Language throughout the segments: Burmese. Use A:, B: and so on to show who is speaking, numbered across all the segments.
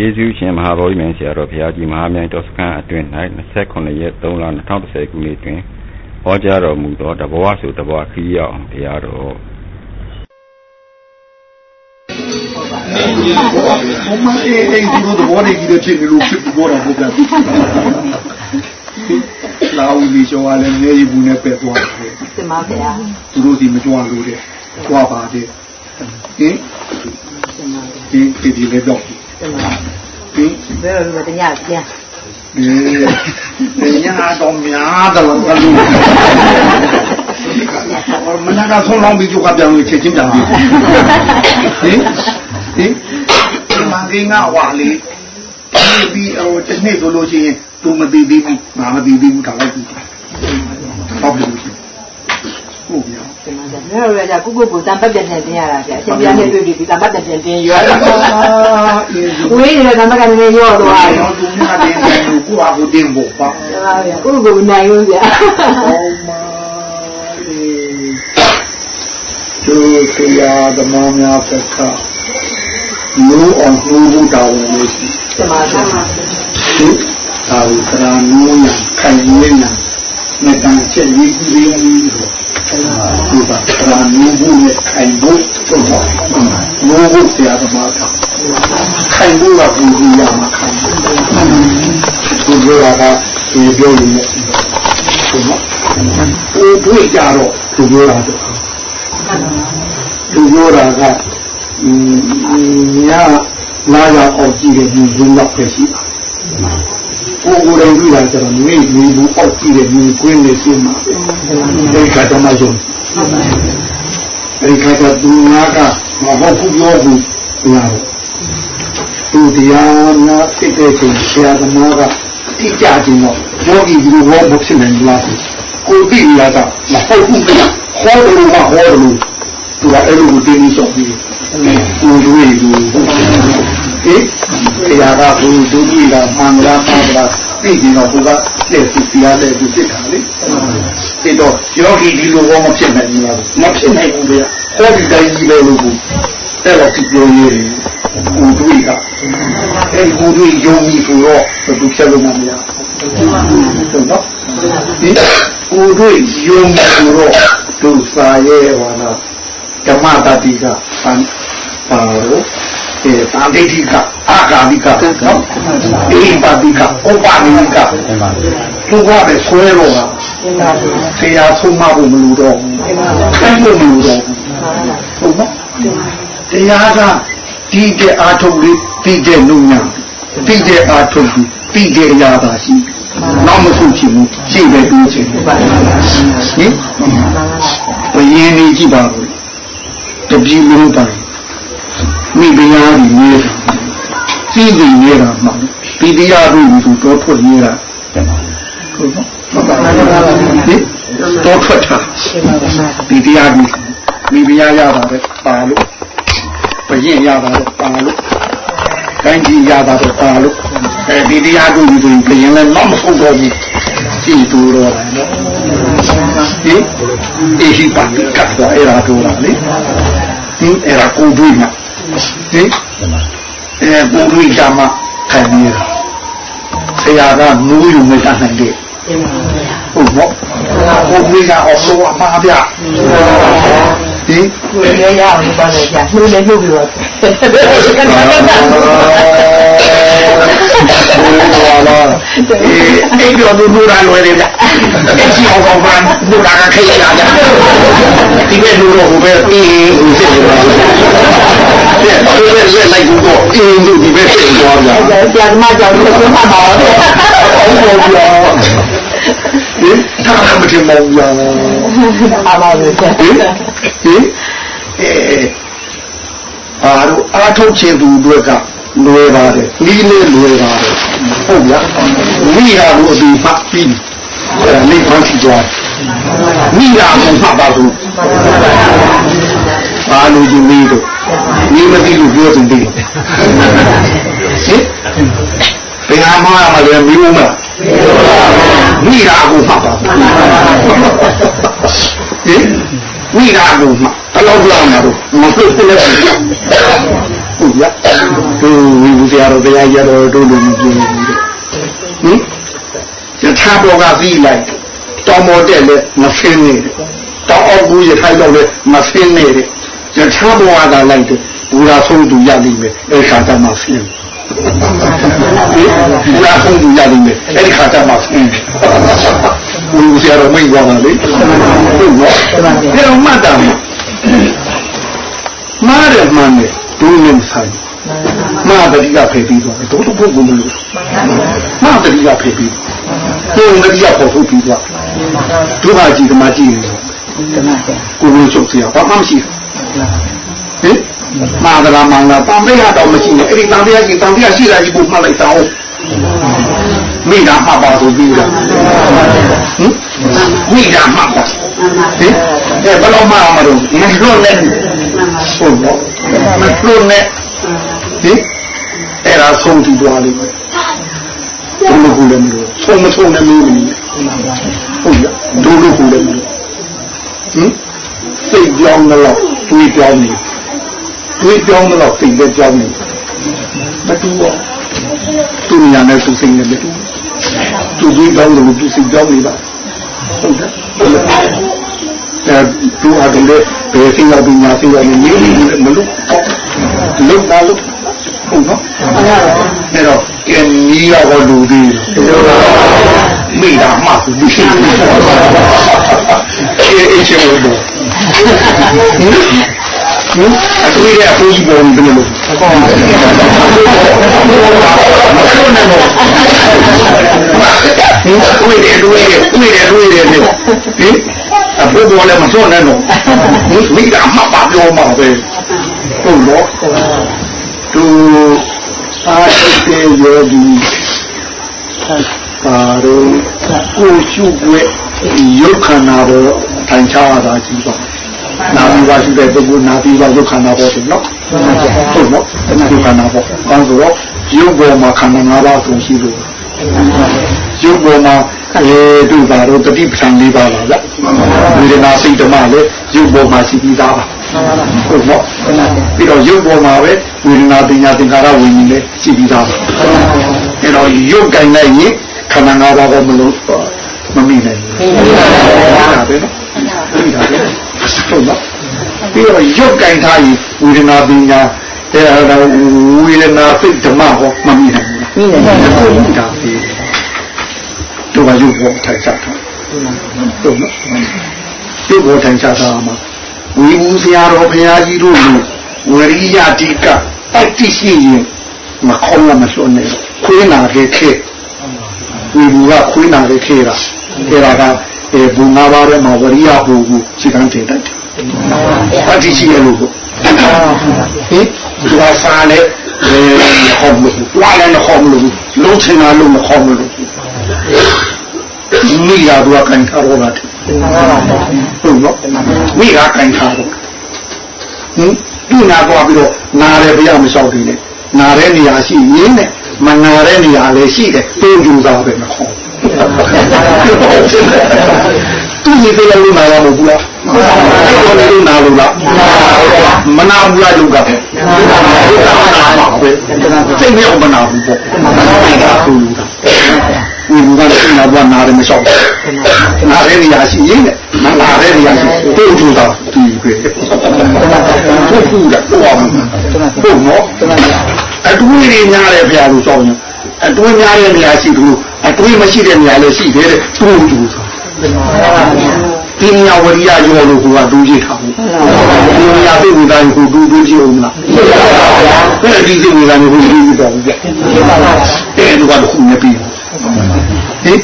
A: ကျေးဇူးရှင်မဟာဗောဓိမင်းဆရာတော်ဘုရားကြီးမဟာမြိုင်တော်စခန်းအတွင်း၌29ရက်3လ2010ခုနှစ်တွင်ဟောကြားတော်မူသောတဘဝဆိုတဘဝခရီးရောက်အောင်တရားတော်
B: ဘုမအေးအေးဒီလိုသဘောတည်းကြီးတဲ့ဖြစ်နေလို့ဖြစ်ပေါ်တာဟုတ်ကဲ့လာဦးဒီကျော်ကလည်းငယ်ရီဘူးနဲ့ပဲသွားတယ်
C: တင်ပါဗျာ
B: သူတို့ဒီမကြွလို့တဲ့သွားပါတယ်ဟင်ဒီဒီဒီလည်းတော့ တင်ပါ
C: ဟင်ဘယ်လိုလဲတညပြန်
B: အေးညတော့များတယ်လို့ကလူမနကဆုံးလောင်းပြီးကြွကပြန်လို့ချက်ချင်းပြန်ပြီဟင်ဟင်ဒီမှာကင်းကဝါလေးဒီပြီးဟိုတစ်နေ့ဆိုလို့ရှိရင်သူမသိသေးဘူးငါမသိသေးဘူးဒါလိုက်ပြီဟုတ်ပြီ ဟုတ်ပြီ
C: ဒီမှာကျတော့လည်းကြာကုကုကိုတံပတ်ပြန်ပြန်တင်ရတာကြာအရှင်ပြနဲ့တွေ့ပြီးတံပတ်ပြန်ပြန်တင်ရွာဝေးနေတဲ့တံပတ်ကနေရောသွားတယ်
B: သူကတင်တယ်ကိုကကိုတင်ဖို့ပါ
C: ကုကုကိုနိုင်လို့ကြာ
B: ဟုတ်ပါသူဆရာသမားများဖက်ကမျိုးအောင်နှိုးဖို့တာဝန်လို့ရှိ
C: သမာဓိ
B: သူသာဝကရာနိုးညာခိုင်ဝင်းညာမေတ္တာချက်ရည်ကြည် ရည်လို့သူကရာနိုးဖို့နဲ့ခိုင်ဖို့ဆိုတော့နိုးဖို့ဆရာသမားကခိုင်ဖို့ကဘုရားမှာခိုင်ဘုရားကဒီပြောရင်းဆိုတော့ကိုတွေ့ကြတော့သူပြောတာသူပြောတာကညာလာရောက်အောင်ကြည့်တဲ့ဒီရင်းတော့ပဲရှိပါ ကိုယ်ကိုယ်တိုင်ကြည့်တာကျတော့မိဒီဘူးအောက်ကြည့်တဲ့ဒီကွင်းနေရှိမှာဒီကတော့မယုံဒီကတော့သူငါကမဟုတ်ဘူးပြောဘူးညာသူတရားများစိတ်တဲ့ချိန်ဆရာသမားကတိကျခြင်းတော့ယောဂီဒီလိုဘောမဖြစ်နိုင်ဘူးလားကိုသိရတာမဟုတ်ဘူးခေါ်တယ်မှာခေါ်တယ်သူကအဲ့လိုကိုတင်းပြီးဆောင်ပြီးကိုတွေ့ဘူး ဟေးတရားကဘုဒုတိယမှန်လားမှားလားသိရင်တော့ဘုရားလက်စီတရားလက်စီဖြစ်တာလေဒီတော့ယောဂီဒီလိုဘောမဖြစ်နိုင်ဘူးလားမဖြစ်နိုင်ဘူးဗျာဟောဒီတိုင်းကြီးပဲလို့ဘူးအဲ့တော့ဒီပြောရည်ကိုတွေ့ကအဲ့ကိုတွေ့ယုံကြည်ဆိုတော့သူဖြစ်လို့မရဘူးနော်ဒီကိုတွေ့ယုံကြည်ဆိုတော့သူစာရဲ့ဟောနာဓမ္မတတိကပန်ပါတော့အဲ သာဒိဋ္ဌိကအာဂါမိကနော်အိပါတိကဥပနိကသူကပဲဆွဲတော့တာဆရာဆုံးမဖို့မလိုတော့ဘူးခိုင်းလို့မလိုတော့ဘူးဟုတ်နော်တရားကဒီတဲ့အာထုပ်လေးဒီတဲ့နုညာဒီတဲ့အာထုပ်ဒီတဲ့ရာပါရှိနောက်မဆုံးချင်ဘူးရှိပဲတိုးချင်ဟင်ဘယင်းနေကြည့်ပါဦးတပည့်လုံးတိုင်း မိဘရားကြီးရေးစီးပြီးရေးတာမှဒီတရားတို့ဒီတော့ထွက်ရေးတာဟုတ်နော်ဟင်တော့ထွက်တာဒီတရားကြီးမိဘရားရပါတယ်ပါလို့ဘရင်ရပါတယ်ပါလို့တိုင်းကြီးရပါတယ်ပါလို့အဲဒီတရားတို့ဒီဆိုရင်ဘရင်လည်းတော့မဟုတ်တော့ဘူးကြည့်တူတော့တယ်နော်ဟင်အေရှိပါကတ်တော့အဲ့ဒါတို့လားလေဒီအဲ့ဒါကိုတွေ့မှာ ဟင်အဲကိုတွေ့ကြမှာခံနေတာဆရာကနိုးယူမတတ်နိုင်တဲ့ဟုတ်ပေါ့ကိုတွေ့ကြအောင်လို့အမှားပြဟင်
C: ကိုရရအောင်ပါလေကြာနှိုးနေနှုတ်ပြီးတော့ကနေ
B: တော့လာအေးအဲ့တော့သူတို့လာလွယ်တယ်ဗျအဲ့ချီအောင်ကောင်းမှတို့လာကခိတ်ရတာဒီပဲလူတော့ဟိုပဲအေးဟိုစစ်နေတာ တဲ့သူပဲလက်လိုက်ဘူးတော့အေးလို့ဒီပဲစစ်သွားကြ
C: ဆရာမကြောင့်သူကမှတ်ပါတော့ဟုတ်
B: ပါဘူးဟင်ဒါကမထင်မောင်ရော
C: အာပါပဲဟင်ဟင်
B: အဲအားတို့အားထုတ်ခြင်းသူတို့ကလွယ်ပါတယ်နီးလေးလွယ်ပါတယ်ဟုတ်ဗျာမိဟာလို့အတူဖတ်ပြီးအဲလိဖန်စီသွားမိဟာကိုဖတ်ပါဘူး ဘာလို့ဒီမိတို့မိမသိလို့ပြောသူသိဟင်ဘယ်ဟာမှမလဲမိဦးမလားမိတာကိုမှတ်ပါဟင်မိတာကိုမှဘယ်လောက်လောက်နေတော့မဟုတ်ဘူးလေဟုတ်ရသူဝိဘူးတရားတော်တော့တရားရတော့တို့လိုမပြေဘူးတဲ့ဟင်ယထာဘောကပြီးလိုက်တောမောတဲ့လည်းမဆင်းနေတယ်တောအောက်ကူရထိုင်တော့လည်းမဆင်းနေတယ် ယထာဘဝကလိုက်တယ်ဘူရာဆုံးသူရလိမ့်မယ်အဲ့ခါတမှာဖြစ်ဘူရာဆုံးသူရလိမ့်မယ်အဲ့ခါတမှာဖြစ်ဘူရာဆရာတော်မိတ်သွားတာလေဟုတ်နော်ဘယ်တော့မှတ်တာမားတယ်မှန်တယ်ဒုနေဆိုင်မာတတိကဖေးပြီးသွားတယ်ဒုတုပုဂ္ဂိုလ်လို့မာတတိကဖေးပြီးဒုတတိကပေါ်ထုတ်ပြီးသွားဒုဟာကြီးကမှကြည့်နေတယ်ကိုယ်ကိုချုပ်စရာဘာမှမရှိဘူး ဟင်မာဒလာမင်္ဂလာတန်တရားတော့မရှိနဲ့အဲ့ဒီတန်တရားကြီးတန်တရားရှိတာကြီးကိုမှတ်လိုက်တော့မိတာမှပါဆိုပြီးတာဟင်မိတာမှပါဟင်အဲဘယ်တော့မှမလို့မလွတ်နဲ့ဟုတ်တော့မလွတ်နဲ့ဟင်အဲ့ဒါဆုံးကြည့်သွားလိမ့်မယ်ဒုလူကူလည်းမလို့ဆုံးမဆုံးလည်းမလို့ဟုတ်ရဒုလူကူလည်းမလို့ဟင်စိတ်ကြောင်းတော့ တွေးကြောင်းနေတွေးကြောင်းတော့စိတ်လည်းကြောင်းနေမတူတော့သူညာနဲ့သူစိတ်နဲ့မတူသူတွေးကြောင်းလို့သူစိတ်ကြောင်းနေတာဟုတ်တယ်အဲသူအတယ်ဘယ်စိတ်ရောက်ပညာစိတ်ရောက်နေမလို့လုံးပါလို့ဟုတ်နော်အဲ့တော့ကဲနီးတော့လူသေးမိတာမှသူရှိတယ်အေးချင်လို့ဟင် အတွေ့ရအပူကြီးပေါ်နေတယ်လို့ဟုတ်တယ်တွေ့တယ်တွေ့တယ်တွေ့တယ်တွေ့တယ်ဟင်အဘိုးပေါ်လည်းမစွန့်နဲ့တော့မိတာမှပါပြောမှာပဲဟုတ်တော့သူအားထုတ်တဲ့ယောဂီပါတော့ကိုရှုွယ်ရုပ်ခန္ဓာပေါ် ထိုင်ချရတာကြည့်ပါနာပြီးပါရှိတဲ့ပုဂ္ဂိုလ်နာပြီးပါရုပ်ခန္ဓာပေါ်ဆိုနော်ဟုတ်နော်ရုပ်ခန္ဓာပေါ်ကောင်းဆိုတော့ရုပ်ပေါ်မှာခန္ဓာ၅ပါးဆုံးရှိလို့ရုပ်ပေါ်မှာအဲတို့ပါတော့တတိပ္ပံ၄ပါးပါဗျဝေဒနာစိတ်ဓမ္မလည်းရုပ်ပေါ်မှာရှိပြီးသားပါဟုတ်နော်ပြီးတော့ရုပ်ပေါ်မှာပဲဝေဒနာပညာသင်္ခါရဝိညာဉ်လည်းရှိပြီးသားပါအဲ့တော့ရုပ်ကံနဲ့ရင်ခန္ဓာ၅ပါးကမလို့မမိနိုင်ဘူးဒါပဲနော် ပြီးတာပဲဟုတ်နော်ပြီးတော့ရုပ်ကံထားရင်ဝေဒနာပညာအဲ့ဒါဝေဒနာစိတ်ဓမ္မဟောမမိနိုင်ဘူးမိနိုင်ဘူးဒါပဲတို့ကရုပ်ပေါ်ထိုင်ချတာဟုတ်နော်ရုပ်ပေါ်ထိုင်ချတာမှာဝီဘူးဆရာတော်ဘုရားကြီးတို့လူဝရိယတိကတိုက်တိရှိရင်မခေါင်းမစွန်းနဲ့ခွေးနာခဲ့ခဲ့ဝီဘူးကခွေးနာခဲ့ခဲ့တာအဲ့ဒါက အဲဘူငါးပါးထဲမှာဝရိယဘူကိုစိတ်ကန်းတင်တိုက်တယ်တိုက်တိရှိရလို့ဟင်ဒီကစားလေအဲဟောမလို့ဝါလည်းဟောမလို့လုံးချင်တာလုံးမဟောမလို့မိရာသူကကန်ထားတော့တာဟုတ်နော်မိရာကန်ထားတော့ဟင်ဒီနာတော့ပြီးတော့နာတယ်ဘုရားမလျှောက်သေးနဲ့နာတဲ့နေရာရှိရင်းနဲ့မနာတဲ့နေရာလည်းရှိတယ်တိုးကြူသားပဲမခေါ် သူဒီသေးလို့နာရမဘူးလားတော်လို့နာလို့လားမနာဘူးလားယုတ်ကပဲနာပါပဲစိတ်မြောက်မနာဘူးပေါ့ဒါသူဝိဘူကလည်းနာဘွားနာတယ်မလျှောက်နာတဲ့နေရာရှိရင်းနဲ့နာတဲ့နေရာရှိတိုးကြူသားသူပဲဟုတ်ဘူးကဟုတ်ပါဘူးဟုတ်နော်အတူကြီးများတယ်ဖရာလို့ဆောင်းရင် အတွင်းများတဲ့နေရာရှိဘူးအတွင်းမရှိတဲ့နေရာလည်းရှိသေးတယ်သူ့ကိုသူဒီညာဝရိယရောလို့ကဒူးကြည့်ထားဘူးဒီညာသိဝိဒါကိုဒူးဒူးကြည့်အောင်လားအဲ့ဒီသိဝိဒါကိုဒူးကြည့်တော့ဗျအဲ့ဒီကတော့ခုနေပြီဟင်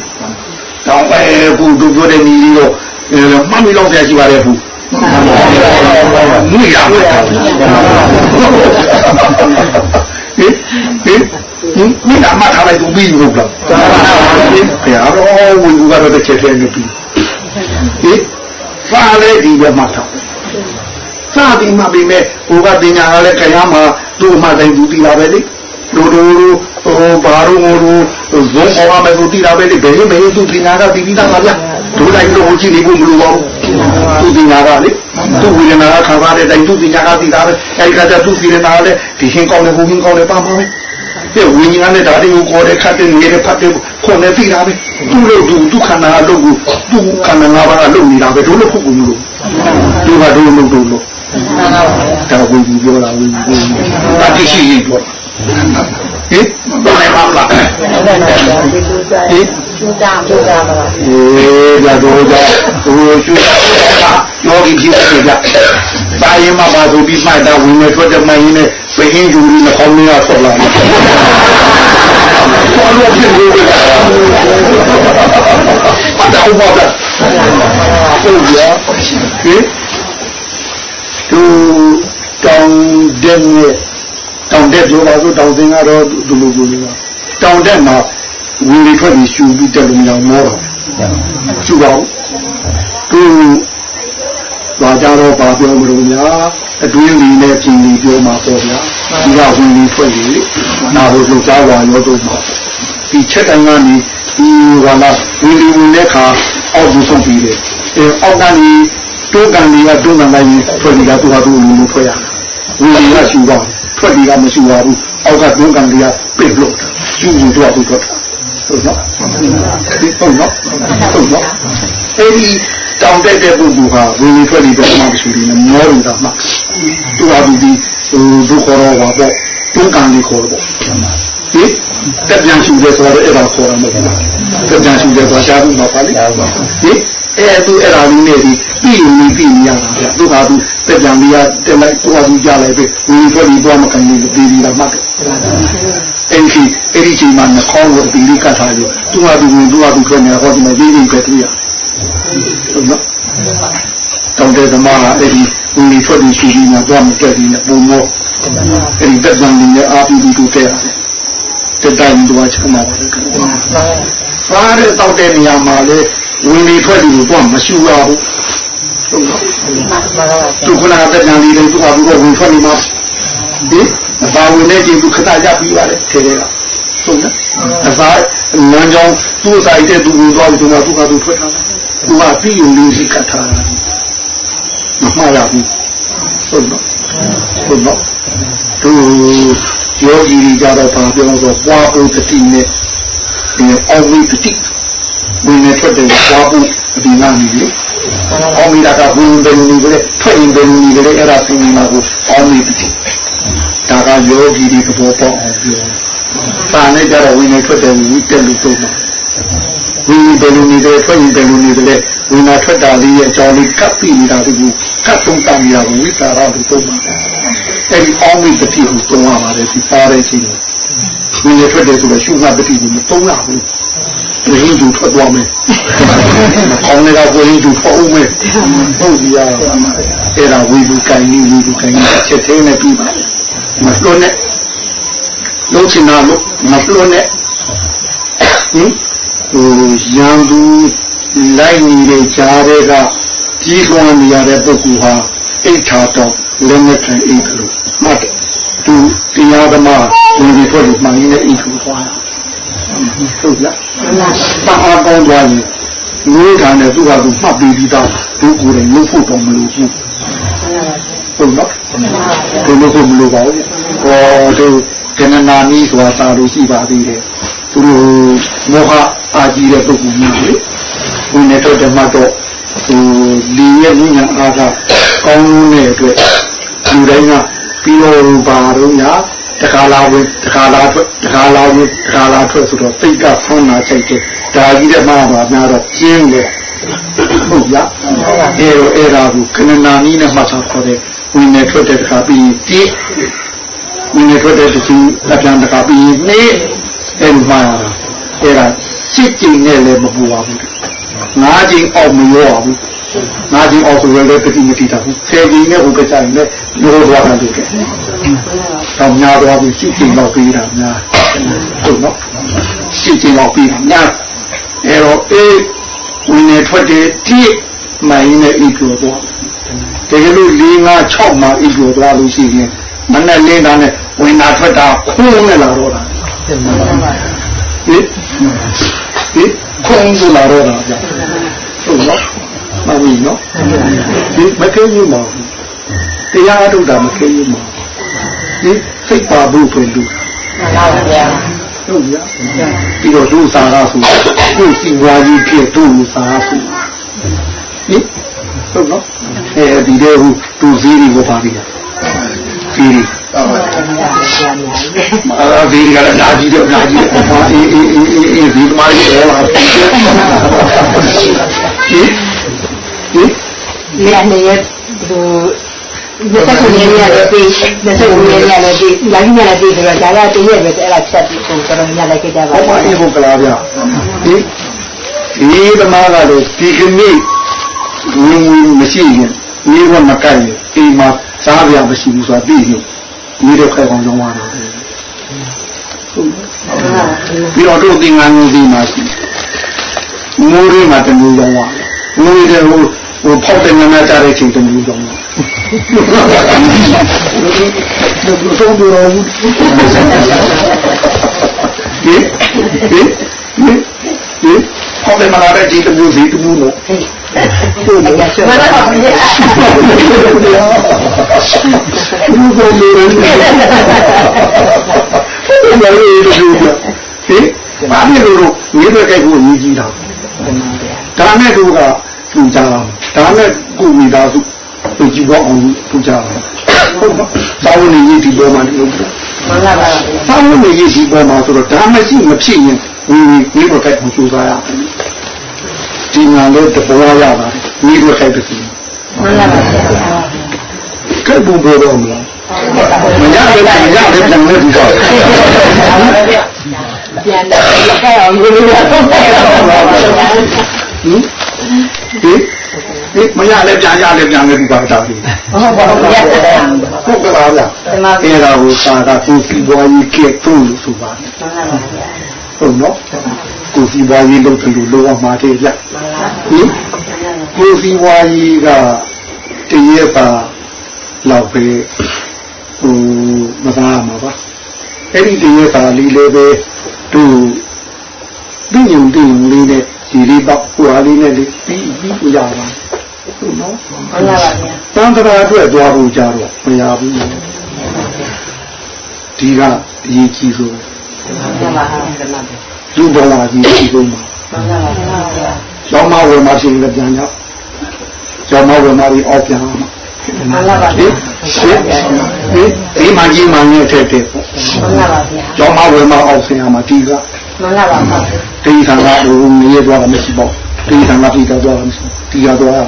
B: တော့အဲကိုဒူးပြောတဲ့နီးတော့မှမလို့ဆရာရှိပါတယ်ဘူးမွေရမှာဟင်ဟင် မိနာမှထားလိုက်သူပြီးလို့တော့ဘုရားတော်ဝိဘူးကတော့တစ်ချက်တည်းနေပြီးဟင်စားလေဒီပဲမှထားစားပြီးမှပြီးမဲ့ဘုရားပညာကလည်းခရမ်းမှာသူ့မှတိုင်းသူပြီးလာပဲလေတို့တို့ဟိုဘာလို့ဟိုဇုံပေါ်မှာသူတည်တာပဲလေဘယ်လိုမဲသူပညာကပြီးပြီးသားပါဗျာတို့လိုက်လို့ကြည့်နေဖို့မလိုပါဘူးသူပညာကလေသူဝိညာဏကခံစားတဲ့အတိုင်းသူပညာကတည်တာပဲအဲဒီကတည်းကသူပညာကလည်းဒီဟင်းကောင်းတယ်ဟိုဟင်းကောင်းတယ်ပါမှာပဲ တဲ့ဝိညာဉ်နဲ့ဒါတွေကိုခေါ်တဲ့ခတ်တဲ့နေတဲ့ဖတ်တဲ့ခွန်နဲ့သိတာပဲသူ့လို့သူဒုက္ခနာအလုပ်ကိုသူ့ခန္ဓာငါးပါးအလုပ်နေတာပဲတို့လို့ဟုတ်ကူမလို့ဒီကတို့လို့တို့လို့ဒါဝိညာဉ်ပြောတာဝိညာဉ်တာတိရှိရင်ပြောဟင်ဘယ်မှာလဲဟင် ကျူတာကျူတာပါအေးဒါတော့ဒါဟိုကျူတာယောဂီဖြစ်တယ်ကြတာရင်မှာပါဆိုပြီးမှတ်တာဝင်နေထွက်တဲ့မှရင်နဲ့ဘယ်ဟင်းယူပြီးနှောင်းနေရဆော်လာတယ်ဘာလို့ဖြစ်လို့လဲအတောက်ပါတော့ဟုတ်ရဟင်သူတောင်တဲ့တောင်တဲ့ပြောပါဆိုတောင်စင်ကတော့ဒီလိုလိုလေးပါတောင်တဲ့မှာ ဝင်လေထွက်ပြီးရှူပြီးတက်လို့မရမောတော့ရှူပါဦးသူဘာကြတော့ဘာပြောမလို့များအတွင်းလေးနဲ့ပြင်လေးပြောမှာပေါ့ဗျာဒီကဝင်လေထွက်လေနာဟိုလိုကြားဝါရောတော့မှာဒီချက်တိုင်းကနေဒီဟာလာဝင်လေဝင်တဲ့ခါအောက်ကိုဆုံးပြီးတယ်အဲအောက်ကနေတိုးကန်လေးကတိုးကန်လိုက်ရင်ထွက်ပြီးတော့သူဟာသူ့လူလူထွက်ရဝင်လေကရှူပါထွက်ပြီးကမရှိပါဘူးအောက်ကတိုးကန်လေးကပစ်လို့ရှူဘူးတော့သူထွက် ဟုတ်နော်ဒီဟုတ်နော်ဟုတ်နော်အဲဒီတောင်တက်တဲ့ပုဂ္ဂိုလ်ဟာဝိနည်းထွက်နေတဲ့မှမရှိဘူးနဲ့မျောနေတာမှသူဟာဒီဟိုဒုခေါ်တော့ပါပေါ့တွန်းကန်လေးခေါ်တော့ဟင်တက်ပြန်ရှူတယ်ဆိုတော့အဲ့ဒါခေါ်ရမှာတက်ပြန်ရှူတယ်ဆိုတာရှားဘူးမှာပါလေဟင်အဲ့သူအဲ့ဒါလေးနဲ့ဒီပြည်လူပြည်နေရတာဗျသူဟာသူတက်ပြန်လေးကတက်လိုက်သူဟာသူကြားလိုက်ပြီဝိနည်းထွက်ပြီးတော့မကန်ဘူးပြည်ပြီးတာမှ အဲ့ဒီအဲ့ဒီချိန်မှာနှခေါင်းကိုပြည်လေးကတ်ထားလို့သူဟာသူဝင်သူဟာသူထွက်နေတာဟောဒီမှာပြည်ပြီးပဲတွေ့ရဟုတ်နော်တောင်တဲ့သမားကအဲ့ဒီဝင်လေထွက်ပြီးရှိပြီးမှတော့မတက်ဘူးနဲ့ပုံမောအဲ့ဒီတက်ကြံနေအာပီဒီကိုတဲ့တက်တိုင်းတော့ချမ်းသာတယ်ဖားတဲ့တောက်တဲ့နေရာမှာလေဝင်လေထွက်ပြီးတော့မရှိရဘူးဟုတ်နော်သူကနာတက်ကြံလေးတွေသူကဘူးကဝင်ထွက်နေမှာဒီ အပါဝင်နေချင်းသူခဏရပြီးပါတယ်ထဲထဲကဟုတ်နော်အစားလမ်းကြောင်းသူ့ဆိုင်တဲ့သူကိုတော့သူကသူကသူထွက်တာသူကပြည်ုံလေးစိတ်ကထားတာမမှားရဘူးဟုတ်နော်ဟုတ်နော်သူယောဂီကြီးကြတော့ဘာပြောတော့ပွားဖို့တတိနဲ့ဒီအောင်မိတတိဝင်နေထွက်တယ်ပွားဖို့ဒီနာနေလေအောင်မိတာကဝင်တယ်နေကြလေထွက်ရင်တယ်နေကြလေအဲ့ဒါသိနေတာကိုအောင်မိတတိဒါက ယောဂီကြီးသဘောပေါက်အောင်ပြောပါနဲ့ကြတော့ဝင်နေထွက်တယ်ဝိတက်လို့ပြောမှာဝိတယ်လူနေတဲ့ထွက်ရင်တယ်လူနေတဲ့ဝိနာထွက်တာလေးရဲ့အကြောင်းလေးကပ်ပြီးနေတာဒီကိုကပ်ဆုံးတာနေတာကိုဝိတာရလို့ပြောမှာအဲဒီအောင်းမိတတိကိုသုံးရပါတယ်ဒီစားတဲ့ချိန်ကိုဝိနေထွက်တယ်ဆိုတော့ရှုမှတ်တတိကိုမသုံးရဘူးဝိဟိတူထွက်သွားမယ်။ခေါင်းတွေကဝိဟိတူထွက်ဦးမယ်။ဟုတ်ပြီလား။အဲ့ဒါဝိလူကိုင်းဝိလူကိုင်းချက်သေးနဲ့ပြီးပါ မလွတ်နဲ့လုံးချင်တာလို့မလွတ်နဲ့ဟင်ဟိုရန်သူလိုက်နေတဲ့ကြားတွေကကြီးကွမ်းနေရတဲ့ပုဂ္ဂိုလ်ဟာအိတ်ထာတော့လက်မခံအိတ်လို့မှတ်တယ်သူတရားဓမ္မဝင်ပြီးထွက်လို့မှန်ရင်းနဲ့အိတ်ကိုသွားတာဟုတ်လားပါအားပေါင်းသွားရင်လူကလည်းသူ့ဟာသူမှတ်ပြီးပြီးသားသူကိုယ်တိုင်လို့ဖို့တော့မလို့ဘူးဟုတ်နော် ဘယ်လိုကိုမလို့ပါဘူးဟောသူကနနာနီးဆိုတာသာလို့ရှိပါသေးတယ်သူတို့မောဟအာကြီးတဲ့ပုဂ္ဂိုလ်မျိုးလေဝင်နေတော့ဓမ္မတော့ဟိုလီရဲ့ဉာဏ်အားကကောင်းတဲ့အတွက်လူတိုင်းကပြီးတော့ပါတော့ညာတခါလာဝင်တခါလာထွက်တခါလာဝင်တခါလာထွက်ဆိုတော့စိတ်ကဖုံးလာစိတ်တယ်ဒါကြီးတဲ့မှာပါများတော့ကျင်းတယ်ဟုတ်လားအဲတော့အဲ့ဒါကိုခဏနာနီးနဲ့မှတ်ထားခေါ်တယ် ဝင်နေထွက်တဲ့တခါပြီးတိဝင်နေထွက်တဲ့တခုအပြန်တခါပြီးနေအဲ့ဒီမှာအဲ့ဒါစစ်ကြိမ်နဲ့လည်းမပူပါဘူးငါးကြိမ်အောက်မရောဘူးငါးကြိမ်အောက်ဆိုရင်လည်းတတိမတိတာဘူးဆယ်ကြိမ်နဲ့ဟိုကကြိုင်နဲ့ရောသွားတာလို့ကဲတော့များသွားပြီစစ်ကြိမ်တော့ပြီးတာများဟုတ်နော်စစ်ကြိမ်တော့ပြီးတာများအဲ့တော့အေးဝင်နေထွက်တဲ့တိမိုင်းနဲ့ဤကိုတော့ တကယ်လို့၄၅6မှာဤကိုသွားလို့ရှိရင်မနဲ့လင်းတာနဲ့ဝင်တာထွက်တာခိုးနဲ့လာတော့တာဟင်ဟင်ခုံးစလာတော့တာဗျဟုတ်နော်မမီနော်ဒီမကင်းဘူးမဟုတ်တရားထုတ်တာမကင်းဘူးမဟုတ်ဒီစိတ်ပါဘူးဖွင့်လို့မှန်ပါဗျာဟုတ်ဗျာပြီးတော့ဒုစာရဆိုကိုစီဝါကြီးဖြစ်ဒုစာရဆိုဟင်ဟုတ်နော် အဲဒီတဲ့ဟိုသူစည်းတွေကိုပါလိမ့်စည်းမာဒီကလည်းနာကြီးတော့နာကြီးတယ်မာအေးအေးအေးအေးအေးဒီမာကြီးတော့လာဟင်ဟင်
C: လေအနေရဲ့သူလက်ဆက်ကိုနေရတယ်ပြီးလက်ဆက်ကိုနေရတယ်ပြီးလာကြီးရတယ်ပြီးဆိုတော့ဒါကတည့်ရဲ့ပဲအဲ့ဒါချက်ပြီးကိုတော်တော်များလိုက်ခဲ့ကြပါ
B: ဘာမှအေးဖို့ကလားဗျာဒီဒီသမားကလည်းဒီကနေ့ဝင်ဝင်မရှိရင် ဒီကမကရင်အိမ်မှာစားပြမရှိဘူးဆိုတာသိရင်ဒီတော့ခိုင်အောင်ကြောင်းသွားတယ်ပြီးတော့တို့သင်္ကန်းမျိုးဒီမှာရှိမိုးရင်းမှာတမျိုးကြောင်းသွားမိုးရင်းဟိုဟိုဖောက်တဲ့ငနာကြတဲ့ချိန်တမျိုးကြောင်းသွားဘယ်လိုတော့ပြောဘူးဟင်ဟင်ဟင်ဟင်ဖောက်တဲ့ငနာတဲ့ချိန်တမျိုးစီတမျိုးတော့ ဟုတ်တယ်
C: မှန်ပါပါဗျာ
B: ဘူးကောလို့ရတယ်ဘယ်လိုလဲဒီလိုဟင်ဘာဖြစ်လို့မြေတွေကြိုက်ဖို့ရည်ကြီးတာဒါနဲ့တို့ကသူကြတာဒါနဲ့ကိုမိသားစုသူကြည့်တော့အောင်သူကြတာဟုတ်ပါသာဝန်ကြီးဒီပေါ်မှာလို့
C: မှန်ပါပါ
B: သာဝန်ကြီးဒီပေါ်မှာဆိုတော့ဒါမရှိမဖြစ်ရင်ဝီဝီမြေတွေကြိုက်ဖို့ကြိုးစားရ ဒီညာလေးတပေါ်ရပါတယ်မြေတွေကြိုက်တဲ့
C: မှန်ပါပါဗျာ
B: ကဲဘုံဘောတော့မလားမရတယ်မရတယ်ပြန်လို့ဒီတော့
C: ပြန်တော့ကြက်အောင်လို့ရတော့တယ်
B: ဟင်ဟင်ဟင်မရလဲပြန်ရလဲပြန်လဲဒီပါတာပြီ
C: ဟုတ်ပါဘူးဗျာ
B: ဟုတ်ကလားဗျာအဲ့ဒါကိုသာကကိုစီပွားကြီးကဲတုံးလို့ဆိုပါတယ်
C: မှန်ပါပါဗျာ
B: ဟုတ်နော် ကိုစီပွားကြီးလုပ်တယ်လို့လောကမှာတည်းဗျဟင်ကိုစီပွားကြီးကတရက်ပါလောက်ပဲဟိုမသားမှာပါအဲ့ဒီတရက်ပါလေးလေးပဲသူသူ့ညုံတင်လေးနဲ့ဒီလေးတော့ဟိုဟာလေးနဲ့လေးပြီးပြီးပြရပါဟုတ်နော်
C: မှန်ပါပါဗျာ
B: တန်ត្រာအတွက်သွားဖို့ကြတော့မရဘူးဒီကအရေးကြီးဆုံး
C: မှန်ပါပါ ဗျာ
B: လူဘဝကြီးကြီးဆုံးပါ
C: မှန်ပါပါဗျာ
B: ကျောင်းမဝယ်မှာရှိရင်ပြန်ရောက်ကျောင်းမဝယ်မှာဒီအောက်ပြန်အောင်
C: မှန်ပါပါ
B: ဒီ
C: ဗျာ
B: ဒီဒီမှကြီးမှနဲ့ထက်တဲ့
C: မှန်ပါပါဗျာ
B: ကျောင်းမဝယ်မှာအောက်ဆင်ရမှာဒီက
C: မှန်ပါပါဗျာ
B: ဒီဆံကဟိုမြေရသွားတာမရှိပေါ့ဒီဆံကပြီးတော့သွားတာမရှိဒီရသွားတာ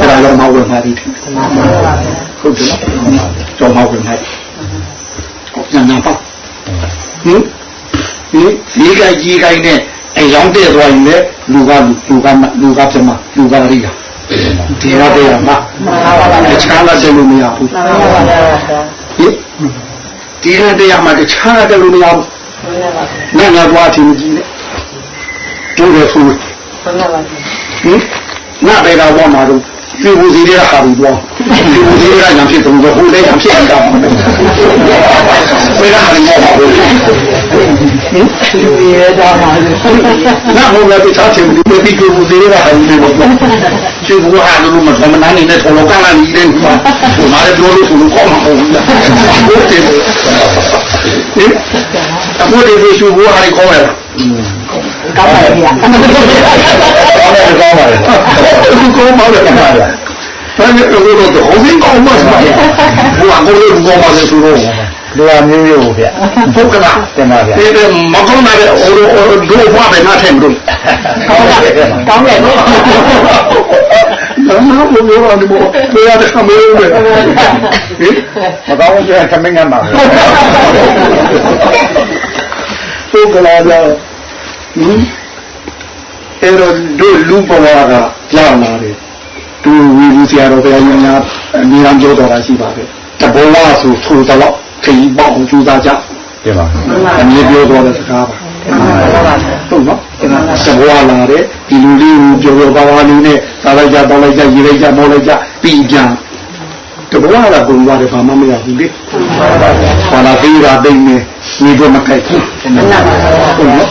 B: အဲ့ဒါတော့မဝယ်မှာဒီထင်
C: မှန်ပါပါဗျာ
B: ဟုတ်တယ်နော်ကျောင်းမဝယ်မှာပြန်ပြန်ပေါ့ဟင် ဒီဒီကကြီးကိုင်းနဲ့အယောင်တဲ့သွားရင်လေလူကလူကလူကပြမလူကရိယာဒီရတဲ့မှာ
C: မှန်ပါပါဗျာ
B: တခြားလားတယ်လို့မရဘူး
C: မှန်ပါပါဗျာ
B: ဟင်ဒီရတဲ့မှာတခြားတယ်လို့မရဘူး
C: မှန်ပါပါ
B: ငါငါသွားချင်ကြည့်လေကျိုးတယ်ဆို
C: မှန်ပါပါ
B: ဟင်ငါပဲကဘောမှာတော့ ဒီဘူးစီတွေကဟာပြီးတော့ဒီဘူးစီတွေကညာဖြစ်တော့ဟိုလည်းညာဖြစ်နေတာပဲဘယ်ကမှမဟုတ်ဘူးဟင်
C: ဒီရတာပါလေ
B: ငါဟိုလည်းတခြားချင်ဘူးဒီဒီဘူးစီတွေကဟာပြီးတော့ကျိုးဘူးဟာလို့မသမနာနေတဲ့ထော်လောကလာနေတယ်ကွာဟိုမားပြောလို့ဆိုလို့ကောင်းမှာမဟုတ်ဘူးလားဟုတ်တယ်ဟင်အခုဒီကျိုးဘူးဟာခေါ်ရလား
C: ကောင်းပါရဲ့ဗျာ
B: ကောင်းတယ်ကောင်းပါလေအခုကောင်းပါလေကောင်းပါလေဘာလဲတော့တော့ဟိုစင်းကောင်းမှာစပါဘုရားကိုလည်းကောင်းပါလေဆိုတော့
D: လူအမျိုးမျိုးဗျ
B: ဟုတ်ကလား
D: တင်ပါဗျာ
B: ဒီမကောင်းတဲ့ဟိုဟိုဒိုးဘွားပဲငါထင်မလို့
C: ကောင်းတယ်ကောင်းတယ်နော်
B: ဘာမှမပြောရဘူးဘယ်ရတဲ့ခမေးလဲဟင်
D: မကောင်းဘူးကျခမင်းငတ်ပါဘူး
B: ဟုတ်ကလားဗျာ ဟင်အဲ့တော့တို့လူဘဝကကြောက်လာတယ်သူဝီလူဆရာတော်ဘုရားကြီးများအမြဲတမ်းပြောတော်တာရှိပါတယ်တဘောဝဆိုထိုတော့ခရီးပေါအောင်ကြိုးစားကြ
D: တင်ပါ
B: အမြဲပြောတော်တဲ့စကားပါဟုတ်နော်တဘောလာတယ်ဒီလူလေးကိုပြောပြောပါပါလေးနဲ့စားလိုက်ကြတောက်လိုက်ကြရေးလိုက်ကြမောလိုက်ကြပြီးပြန် တဘောလာပုံသွားတယ်ဘာမှမရဘူးလေဘာလာသေးတာတိတ်နေဒီတော့မခိုက်ဘူးဟုတ်နော်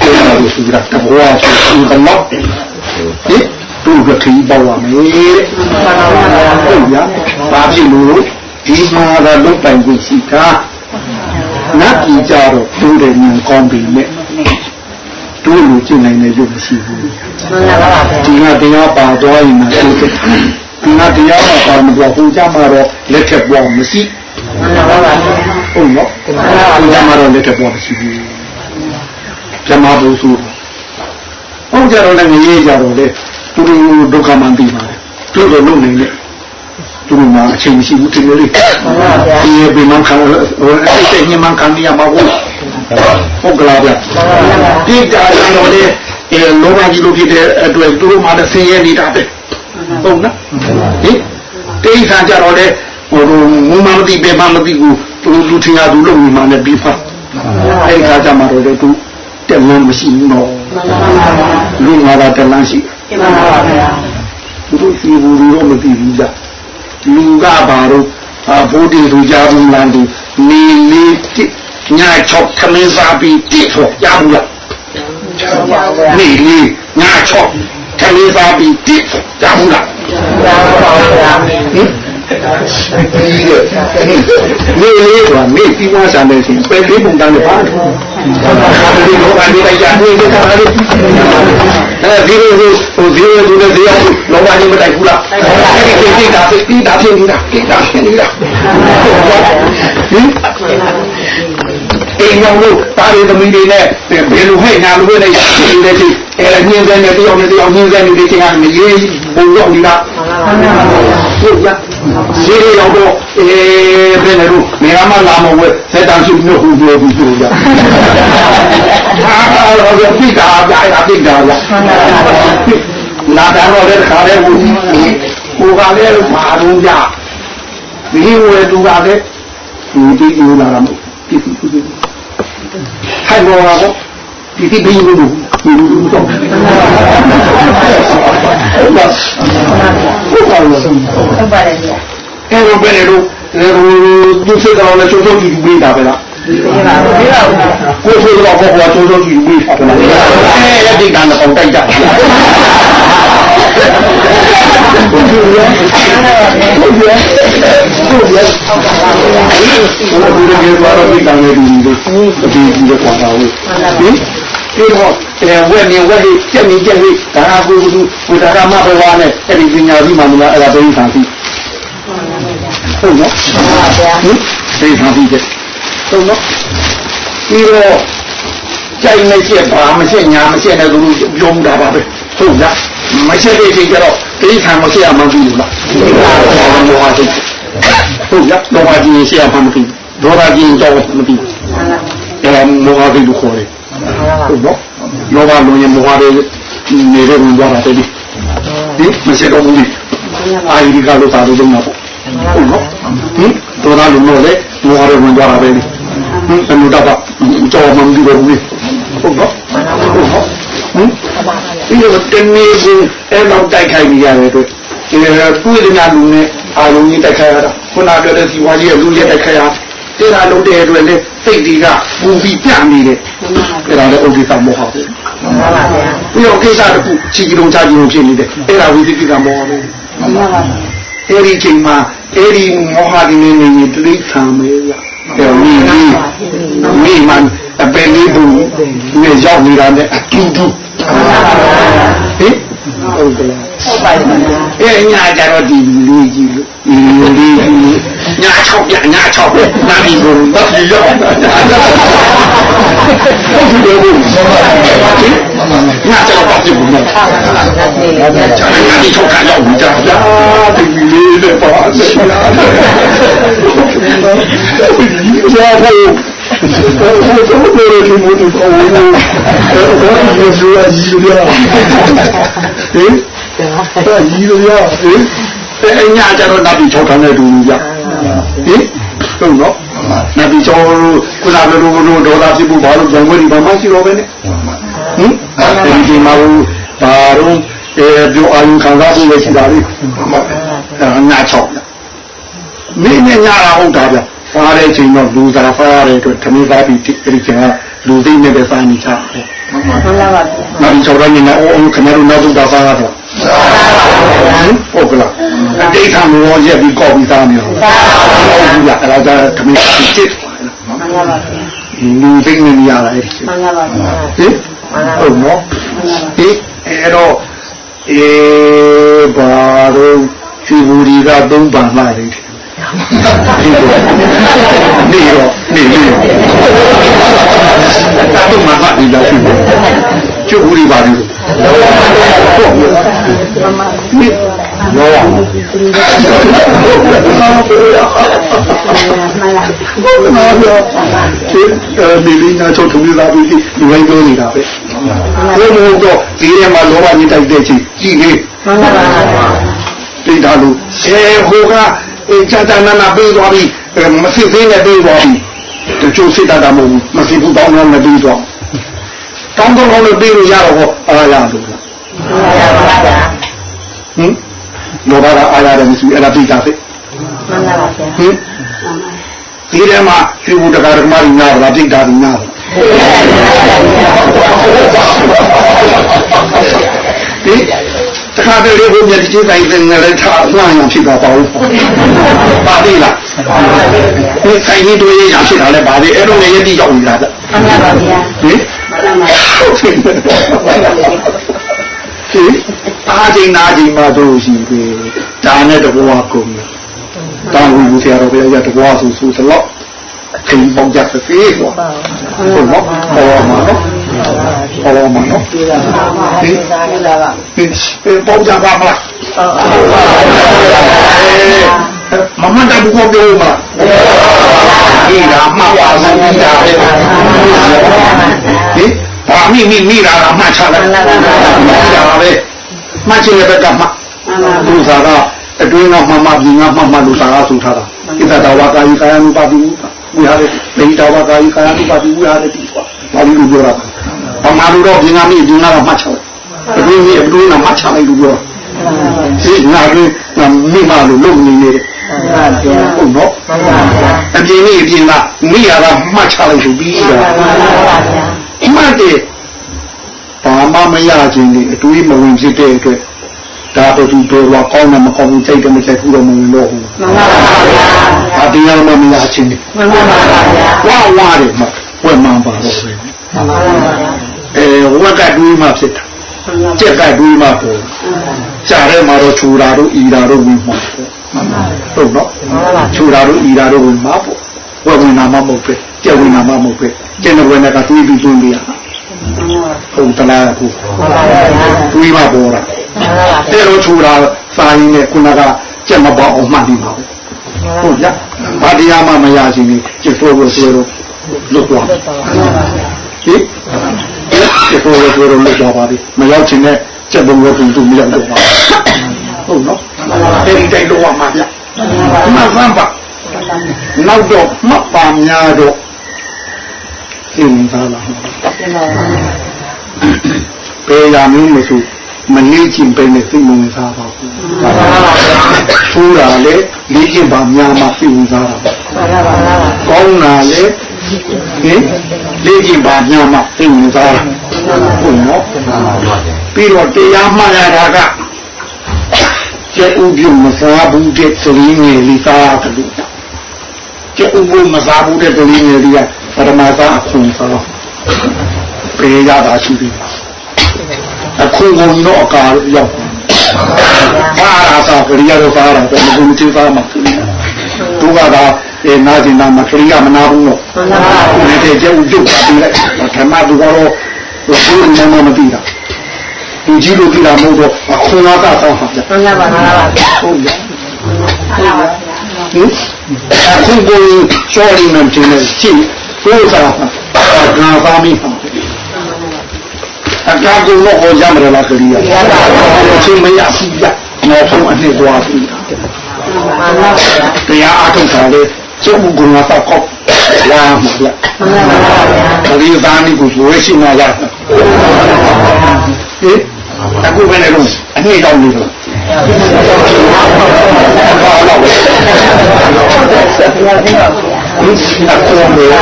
B: အဲ့ဒါကိုသူကတဘောဆိုသူကတော့ဟင်သူကခရီးပေါရမယ်တဲ့ဟုတ်ဗျာဘာဖြစ်လို့ဒီမှာကလုတ်ပိုင်ကိုရှိတာနတ်ပြည်ကြတော့ဒုတယ်ဉာဏ်ကောင်းပြီနဲ့တို့လူကျင့်နိုင်တဲ့ရုပ်မရှိဘူး
C: မှန်ပါပါဗျာ
B: ဒီကတရားပါသွားရင်လည်းဟုတ် ကဲ့ဒီကတရားမှာပါမသွားဘူးကြမှာတော့လက်ထက်ပေါ်မရှိ
C: မှန်ပါပါဗျာ
B: ဟုတ်နော်ဒီကြမှာတော့လက်ထက်ပေါ်မရှိဘူးဇမဘူးဆိုဟုတ်ကြတော့လည်းငရေကြတော့လေသူတို့ဒုက္ခမှန်ပြီးပါတယ်သူတို့လုံနေလေသူတို့မှာအချိန်မရှိဘူးတင်လေ
C: မှန်ပါဗျာ
B: ဒီဘယ်မှခံဟိုအဲ့ဒီညမှခံရမှာဟုတ်ဟုတ်ကလားဗျဒီတာတော့လေအဲလောဘကြီးလို့ဖြစ်တဲ့အတွက်သူတို့မှလည်းဆင်းရဲနေတာပဲ သုံးနော်ဟင်တိဋ္ဌာကြတော့လေဟိုမူမမသိပေမမသိကိုသူလူထင်ရသူလုံနေမှလည်းပြီးဖတ်အဲ့ခါကြမှာတော့သူတက်လန်းမရှိဘူးတော့လူငါသာတက်လန်းရှိတယ်
C: မှန်ပါပါဘုရား
B: သူတို့ဒီဘူးတော့မသိဘူးကြလူကဘာတော့အဘိုးတီသူကြားဘူးလမ်းသူနေလေးတိည6ခမင်းစားပြီးတိထောက်ကြားဘူးလား
C: ကြားပါဘူ
B: းနေလေးည6 ထလေးစားပြီးတိတ
C: မ်းလား
B: ဟင်ပြီးရဲ့နေလေးကမေ့ပြီးသွားစံတယ်ရှင်ပဲလေးပုံတန်းနဲ့ပါတော့ဒီလိုကနေလိုက်ကြနေကြတာလေအဲဒီလိုဟိုဒီလိုနဲ့ဒီအောင်လောကနေမတိုက်ဘူးလားတိုက်ပါဘူးဒီတာဖြစ်နေတာဒီတာဖြစ်နေတာဟင် အိမ်ရောက်လို့တာရီသမီးတွေနဲ့ဘယ်လိုဟဲ့ညာလိုပဲနဲ့ရှိနေတယ်အဲ့ညင်းစဲနဲ့တယောက်နဲ့တယောက်ညင်းစဲနေတဲ့ချိန်ကမရေးဘုံရောက်နေတာဟုတ်ရရှိရရောက်တော့အေးဘယ်နဲ့လို့နေရာမှာလာမဝဲစက်တန်ရှိမျိုးဟူပြောပြီးပြောရဟာတော့ပြိတာပြရပြိတာရနာတော်လည်းခါလဲဟိုဟိုကလည်းမာတော့ကြဒီဝဲသူကလည်းဒီဒီယူလာမှာပြစ်ပြစ်ပြစ် ဟဲ့ဘောကတော့ဒီဒီဘီလူလူလူလူတော့ဟုတ်ပါဟုတ်ပါလို့
C: ဟုတ်ပါတယ်ဗျာ
B: အဲ့တော့ဘယ်လိုလဲဟိုသူစိတ်ကောင်းလဲချိုးချိုးကြည့်ပြီးတာပဲလား
C: ဒီပါဒီပါ
B: ကိုယ်စိတ်ကောင်းဘောဘောချိုးချိုးကြည့်ပြီးတာပဲလားအဲ့ရတဲ့ကတော့ပေါတိုက်တာဟုတ်ပြီဟုတ်ပြီဟုတ်ပြီဟုတ်ပြီ ဘုရားဒီလိုပြောတော့ဒီကံလေးဒီလိုအဒီဒီတော့ပါဘူးဟင်ဒီတော့အဲဝက်နေဝက်ကြီးကြက်နေကြက်နေဒါကကိုကူကိုဒါကမဘဝနဲ့အဲ့ဒီပညာရှိမှမလားအဲ့ဒါဘယ်ခံသိဟုတ်နော်
C: မှန်ပါဗျာ
B: ဟင်သိခံသိတဲ့ဟုတ်နော်ပြီးတော့ကြိုင်နေချက်ဘာမချက်ညာမချက်နဲ့သူတို့ပြောမှုတာပါပဲဟုတ်လားမချက်တဲ့ချိန်ကျတော့သိခံမချက်ရမှန်းဘူးလားသိပါပါဘောဟာသိ ဟုတ်လားဘောဟာကြီးရှေ့မှမသိဒေါသကြီးတော့မသိအဲမောဟသိလို့ခေါ်တယ်ဟုတ်နော်လောဘလုံးရင်မောဟတွေနေတဲ့ဝင်သွားတာတည်းဒီမချက်တော့ဘူးအာရီကလို့သာလို့တော့မှာပေါ့ဟုတ်နော်ဟင်ဒေါသလုံးတော့လေမောဟတွေဝင်သွားတာပဲဒီဟင်အမှုတော့ကြောက်မှမသိတော့ဘူးဟုတ်နော်ဟုတ်နော်ဟင်ဒီလိုတနေ့ကအဲ့လောက်တိုက်ခိုက်နေရတယ်တို့ ဒီကုသနာလူနဲ့အာလုံးကြီးတိုက်ခိုက်ရတာခုနပြောတဲ့ဒီဝါကြီးရဲ့လူရဲ့တိုက်ခိုက်ရတဲ့ဟာလုံးတဲ့အတွက်လေစိတ်တွေကပူပြီးပြနေတယ်အဲ့ဒါလည်းဥဒိကမောဟပဲ
C: မှန်ပါဗျာ
B: ပြီးတော့ကိစ္စတစ်ခုချီကြုံချကြုံဖြစ်နေတယ်အဲ့ဒါဝိသိကိကမောဟပဲ
C: မှန်ပါဗျာ
B: အဲ့ဒီချိန်မှာအဲ့ဒီမောဟဒီနေနေတိဋ္ဌာမေရအဲ့ဒီမိမန်အပယ်လေးဘူးနေရောက်နေတာနဲ့အတူတူဟင်ဟုတ်ကဲ့
C: ဟုတ်ပါတယ်ဗျာ
B: အဲ့ညာကြတော့ဒီလူကြီးလူလူကြီးညာချောက်ပြညာချောက်ပြနာမည်ကိုတော့ဒီရောက်တာဟုတ်တယ်ဘူးညာကြတော့ပြဘူးနော်
C: ဟုတ်ပါဗျာဒီလေဗျာ
B: ကျွန်တော်ဒီထုတ်ခါရောက်ကြတာဒီလေးနဲ့ပါစေရာရာဖို့ဘယ်လိုလဲဒီမို့တော့ဘယ်လိုလဲဆိုရည်ရဟင် ဒါရည်ရဟင်အဲ့ညာကြတော့နတ်ပြည်ထုတ်ခံတဲ့ဒူလူကြဟင်ဟုတ်နော်နတ်ပြည်ချုပ်ကုသလိုလိုဒေါ်လာဖြစ်ဖို့ဘာလို့ဇံဝဲဒီဘာမှရှိတော့ပဲနဲ့ဟင်ဒီဒီမှာဘာတော့အဲပြောအာရုံခံစားဖို့ပဲရှိတာလေအဲညာချောက်မင်းနဲ့ညာတာဟုတ်တာဗျဖားတဲ့ချိန်တော့လူသားဖားတဲ့အတွက်ခမင်းသားပြီးဒီချိန်ကလူသိနေပဲစားနေချတယ်
C: မှန်ပါဗျာ
B: နာဒီချော်ရင်းနဲ့အော်ခမရနောက်တော့စားတာ ဟုတ်ကလားအတိတ်ကမောရက်ပြီးကောက်ပြီးသားနေဟုတ်ဘူးလားအဲ့ဒါကခမင်းသားပြီးတစ်
C: ပါပါဗျာ
B: လူသိနေရတာအဲ့ဒီ
C: မှန်ပါပါဗျာ
B: ဟင်ဟုတ်နော်ဒီအဲ့တော့အေးဘာတော့ဒီဘူဒီကသုံးပန်လာတယ်နေရောနေနေရောတော့မှမဒီလာရှိတယ် ကျုပ်ဘူဒီပါလို့ဟုတ်ပြီရောရအောင်ဒီလေးနာချုပ်ထုံးလာပြီးဒီဝိုင်းပြောနေတာပဲဘယ်လိုတော့ဒီထဲမှာလောဘကြီးတိုက်တဲ့ချင်းကြည့်လေ
C: မှန်ပါပါဗျာ
B: သိတာလို့အဲဟိုကအဲချာချာနာနာပြေးသွားပြီမစစ်သေးနဲ့ပြေးသွားပြီတချို့စစ်တာမဟုတ်ဘူးမစစ်ဘူးတောင်းတော့မပြေးသွား တောင်းတော့လည်းပြေးလို့ရတော့ဟောအားရလို့
C: မှန်ပါပါဗျာ
B: ဟင်လောဘကအားရတယ်မရှိအဲ့ဒါပြေးတာပဲ
C: မှန်ပါပါဗျာ
B: ဟင်ဒီထဲမှာရွှေဘူတကာဓမ္မကြီးနာတာပြေးတာကြီးနာဒီတခါတလေဘုရားကြီးတိုင်းတဲ့ငလည်းထားအမှန်ရဖြစ်တာပေါ့ပါသေးလားဒီဆိုင်ကြီးတွေရဖြစ်တာလဲပါသေးအဲ့တော့လည်းယတိရောက်နေတာ
C: မှန်ပါပါဗျာ
B: ဟင်
C: မှန်ပါပါ
B: ဟင်အားချင်းနာချင်းမှတို့ရှိပြီဒါနဲ့တဘောကုန်တယ်တောင်းဘူးဆရာတော်ဘုရားရတဘောဆိုဆိုတော့ခင်ပေါင်းကြတဲ့ဖေးတော့ဟုတ်နော်ဟောမှာနော်ဟောမှာနော်ဟင်ပေါင်းကြပါမလား မမတဘူးကိုပြောမှာဒီကမှပါစမ်းတာပဲဟင်ဘာမိမိမိလာတာမှချလိုက်ဒါပဲမှချင်တဲ့ဘက်ကမှလူစားကအတွင်းကမှမှပြင်ကမှမှလူစားကဆိုထားတာဣသတာဝကာယကာယ ानु ပါတိဝိဟာရတိတာဝကာယကာယ ानु ပါတိဝိဟာရတိပါဘာလို့ပြောတာဘာမှလူတော့ပြင်ကမိပြင်ကတော့မှချလိုက်အတွင်းကြီးအတွင်းကမှချလိုက်လို့ပြောဒီငါကမိမလို့လုံနေနေတယ် ဟုတ်နော်အပြင်ကြီးအပြင်ကမိရတာမှတ်ချလိုက်လို့ပြီးတာမှတ်တယ်ဘာမှမရခြင်းလေအတွေးမဝင်ဖြစ်တဲ့အတွက်ဒါတော့သူပြောတော့ကောင်းတယ်မကောင်းဘူးစိတ်တယ်မစိတ်ဘူးတော့မဝင်တော့ဘူး
C: မှန်ပါပါဗျာ
B: အတရားမမရခြင်းလေ
C: မှန်ပါပါဗျာ
B: ဝါဝါတယ်မှာဝက်မှန်ပါတော့ပဲ
C: မှန်ပါပါဗျာ
B: အဲဝက်ကတွေးမှဖြစ်တာကြက်ကတွေးမှပေါ်ကြားထဲမှာတော့ခြူတာတို့ဤတာတို့ဝင်မှာ ဟုတ်နော်ခြူတာတို့ဤတာတို့ဝင်မှာပေါ့ဝက်ဝင်နာမမဟုတ်ပဲကြက်ဝင်နာမမဟုတ်ပဲကျန်တဲ့ဝက်နဲ့ကတွေးပြီးသွင်းပြရဟုတ်တလားခုတွေးမှပေါ်တာတဲ့တော့ခြူတာစာရင်းနဲ့ခုနကကြက်မပေါအောင်မှတ်ပြီးပါဟုတ်ကြဘာတရားမှမရခြင်းนี่ကျက်တော့လို့ဆိုတော့လွတ်သွားဟင်ကျက်တော့လို့ဆိုတော့လွတ်သွားပါပြီမရောက်ခြင်းနဲ့ကျက်ဘုံကသူသူမရောက်တော့ပါဟုတ်နော် အဲဒီတိုင်းတော့မှာဗျမှန်မှန်ပါနောက်တော့မှတ်ပါများတော့သိနေသားလားပေရမျိုးမဆိုမလေးချင်းပဲနဲ့သိမဝင်စားပါဘူးထူတာလေလေးချင်းပါများမှသိဝင်စားတာပါကောင်းတာလေဟင်လေးချင်းပါများမှသိဝင်စားတာဟုတ်နော်ပြီးတော့တရားမှန်ရတာက ကျက်ဥပြုမစားဘူးတဲ့သတိငယ်လေးစားရတယ်လို့ကျက်ဥပြုမစားဘူးတဲ့သတိငယ်လေးကပရမသာအခွင့်စားပေရတာရှိတယ်အခုငုံတော့အကာရောက်ပါရာသာကရိယာတော့စားတာပဲဘုံချင်းစားမှာသူကတော့အဲနာကျင်နာမခရိယာမနာဘူးတော့ဒီတဲ့ကျုပ်ကျုပ်ပါပြီးလိုက်ဓမ္မသူကတော့ဘုရားနာမမသိတာ ဒီကြီးလို့သိတာမဟုတ်တော့အခုငါသာဆောင်းပါဗျာ
C: မှန်ပါပါဗျာ
B: ဟုတ်ပြီ
C: မှန်ပါပါဗျာ
B: ဟင်အခုကိုချော်ရီနဲ့တင်နေကြည့်ဘုရားကငါသားမိပါအကားကတော့ဟောကြမလားခရီးရချင်းမရဘူးဗျနောက်ဆုံးအနှစ်သွားပြီ
C: မှန်ပါဗျာ
B: တရားအထုတ်တာလေကျုပ်ကငါတော့ကောက် လာမှာဗျ
C: မှန်ပါပါဗျာ
B: ခရီးသားနိကိုရွေးရှိမှရဟင်အခုပဲလေတော့အနှစ်တောင်းနေတော့ဘာလို့လဲ
C: ဘုရားသိပါဗျာ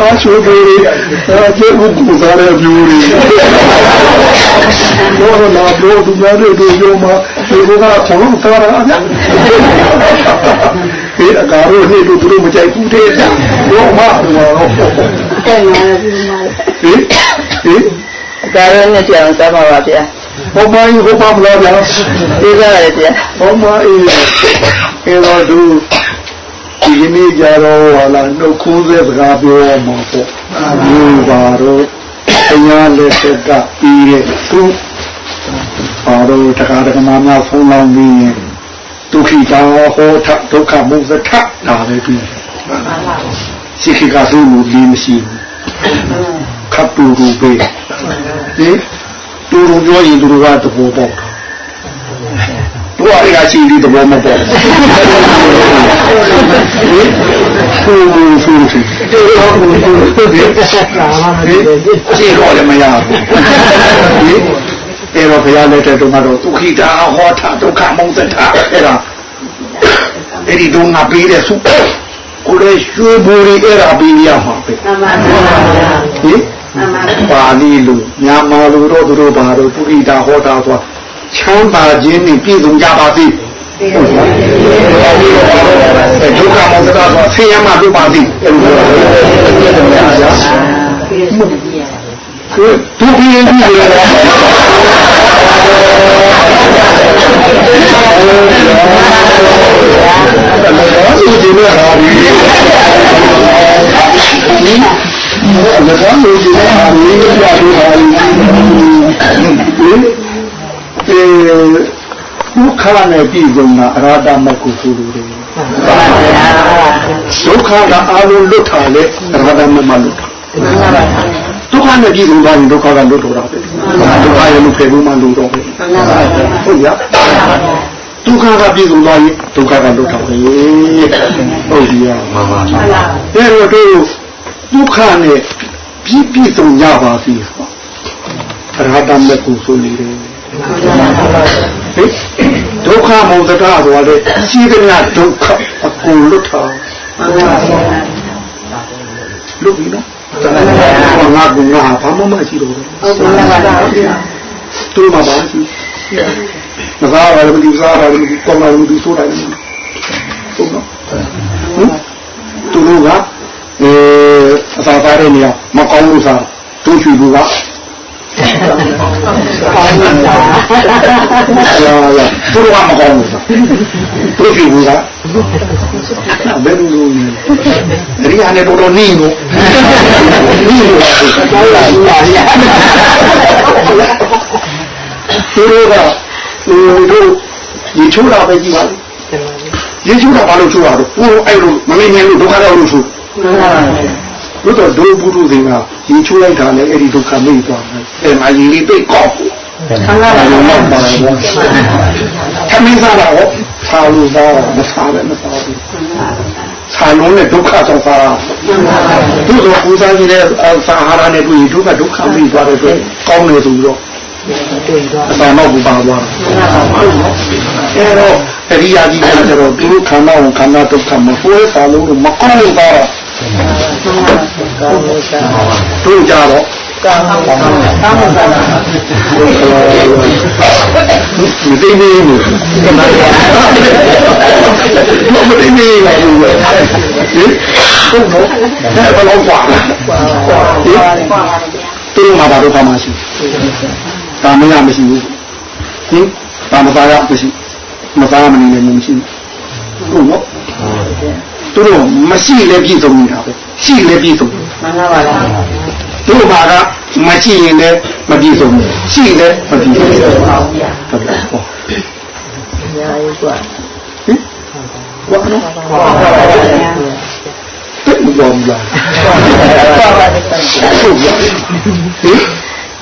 B: အာချိုးကြီးအာကျေဘူးကူစားရပြူရီဘောလာဘောသူများတွေတို့ရောမှာ ဒီကကတော့ဆောင်းတော်တာဗျာဒီအကားတို့နေတို့သူတို့မကြိုက်ဘူးတဲ့ဗျာဘောမတော့
C: တဲ့ညာလည်းဒီမှာ
B: ဟင်ဟင်
C: ဒါရနဲ့ကြောင်စမ်းပါပါဗျာ
B: ဘောမကြီးဘောမမလားဗျာ
C: ဒီကလည်းဗျာ
B: ဘောမအေးအဲတော့သူဒီကနေ့ကြတော့ဟာလာနှုတ်ခိုးတဲ့စကားပြောမှာပေါ့ဒီပါတော့အညာလက်ဆက်ကပြီးရဲ့သူ ပါတော့တခါတခါမှများဖုန်းလောင်းပြီးရင်ဒုက္ခိတာဟောထဒုက္ခမုဇ္ဇထဒါပဲပြီးရှိခိကဆိုလို့ဒီမရှိဘူးခပ်တူတူပဲဒီတူတူပြောရင်သူတို့ကတဘောပေါက်တာတို့အရာရှိဒီတဘောမပေါက်ဘူးဟိုဟိုဟိုရှိတို့ရောဟိုဟိုဟိုဒီရှိတော့လည်းမရဘူးဒီ အဲ့တော့ဘုရားလက်ထက်တုန်းကတော့ဒုက္ခိတာဟောတာဒုက္ခမုံသတာအဲ့ဒါအဲ့ဒီတော့ငါပေးတဲ့စုကိုလည်းရွှေဘူရီအဲ့ဒါပေးရမှာပဲ
C: မှန်ပါဗျာ
B: ဟင်
C: မှန်ပါ
B: ပါဠိလိုမြန်မာလိုတော့သူတို့ဘာလို့ဒုက္ခိတာဟောတာဆိုချမ်းသာခြင်းနဲ့ပြည့်စုံကြပါစေဒုက္ခမုံသတာဆိုဆင်းရဲမှပြပါစေအဲ့ သူပြင်းပြင်းလေတော့ဆိုကြည့်ရတာဒီမတော်လို့ဒီမှာအမင်းတို့ပြပေးပါလိမ့်မယ်။အဲဒုက္ခနဲ့ပြည်စုံတာအရာတမကုသိုလ်တွေ။ဒုက္ခကအလုံးလွတ်ထားလေအရာတမမလွတ်။မှန်ပါပါ ခနဲ့ပြည်စုံသွားရင်ဒုက္ခကလွတ်တော့တာပဲဒုက္ခရဲ့လူဖေဘူးမှလွတ်တော့ပဲဟုတ်ရဒုက္ခကပြည်စုံသွားရင်ဒုက္ခကလွတ်တော့ပဲဟုတ်ပြီမှန်ပါအဲ့တော့တို့ဒုက္ခနဲ့ပြည်ပြည်စုံကြပါစီအရာတမကုဆိုနေတယ်ဟိဒုက္ခမုံတတာဆိုတဲ့ရှိသမျှဒုက္ခအကုန်လွတ်ထားလွတ်ပြီနော် ငါကငါဘာမှမရှိတော့ဘူး
C: ဟုတ်ပါပါဗျာ
B: သူ့မှာပါရှိမစားရဘူးဒီစားရတယ်ဒီကောင်းလာလို့ဒီဆိုတယ်ဟုတ်နော်ဟင်သူတို့ကအဲအစာစားတဲ့နေရာမကောင်းလို့စားတို့ချူဘူးက
C: ကောင်းပါဗျာ
B: ရာရာသူတို့ကမကောင်းဘူးတို့ချူဘူးကဘယ်လိုလုပ်လဲရိယာနဲ့တော်တော်နင်းလို့နင်းလို့
C: ကောင်းပါဗျာ
B: သူတို့ကဟိုတို့ဒီချိုးတာပဲကြည့်ပါလေဒီချိုးတာဘာလို့ချိုးတာလဲဟိုအဲ့လိုမမင်းငယ်လို့ဒုက္ခရောက်လို့ချိုး
C: မှန်ပါဗျာ
B: တို့တော့ဒုပုရုတွေကဒီချိုးလိုက်တာနဲ့အဲ့ဒီဒုက္ခမိသွားတယ်အဲ့မှာရင်လေးပိတ်ကောက်ဘူး
C: မှန်ပါ
B: ဘာ
C: ဗျာ
B: လို့လဲပါလဲခမင်းစားတာဟောသာလို့စားတာမစားလည်းမစားဘူးဆာလုံးနဲ့ဒုက္ခကြောင့်စားတာတို့တော့ပူဇာကြီးတဲ့စာဟာရနဲ့တွေ့ရင်ဒုက္ခဒုက္ခမိသွားတဲ့အတွက်ကောင်းတယ်ဆိုပြီးတော့
C: တွေ့တော့
B: အတန်တော့ဘူပါသွားအဲတော့အရိယာကြီးကကျတော့သူခန္ဓာကိုခန္ဓာဒုက္ခမဖွေးစားလို့မကောင်းလို့ပါတော့
C: ကောင်းလို့စား
B: တို့ ကြတော့
C: ကောင်းကောင်းကောင်းလို့စား
B: မသိနေဘူးမသိနေဘူးဟင်ဟုတ်တော့ဒါဘယ်လောက်กว่าသူတို့မှာဘာလို့ပါမရှိဒါမရမရှိဘူးဟင်ဒါမစားရမရှိမစားမနေလည်းမရှိဘူးဟုတ်တော့သူတို့မရှိလည်းပြည့်စုံနေတာပဲ ရှိလည်းပြည့်စုံတယ်
C: မှန်ပါပါလား
B: တို့ဘာကမကြည့်ရင်လည်းမပြည့်စုံဘူးရှိလည်းမပြည့်စုံဘူးဟုတ်ပါဘူးဟု
C: တ်ပါဘူးဘုရားရေကွာ
B: ဟင်ကွာနော်တက်မတော်ဘူးလားဟုတ်ပါဘူး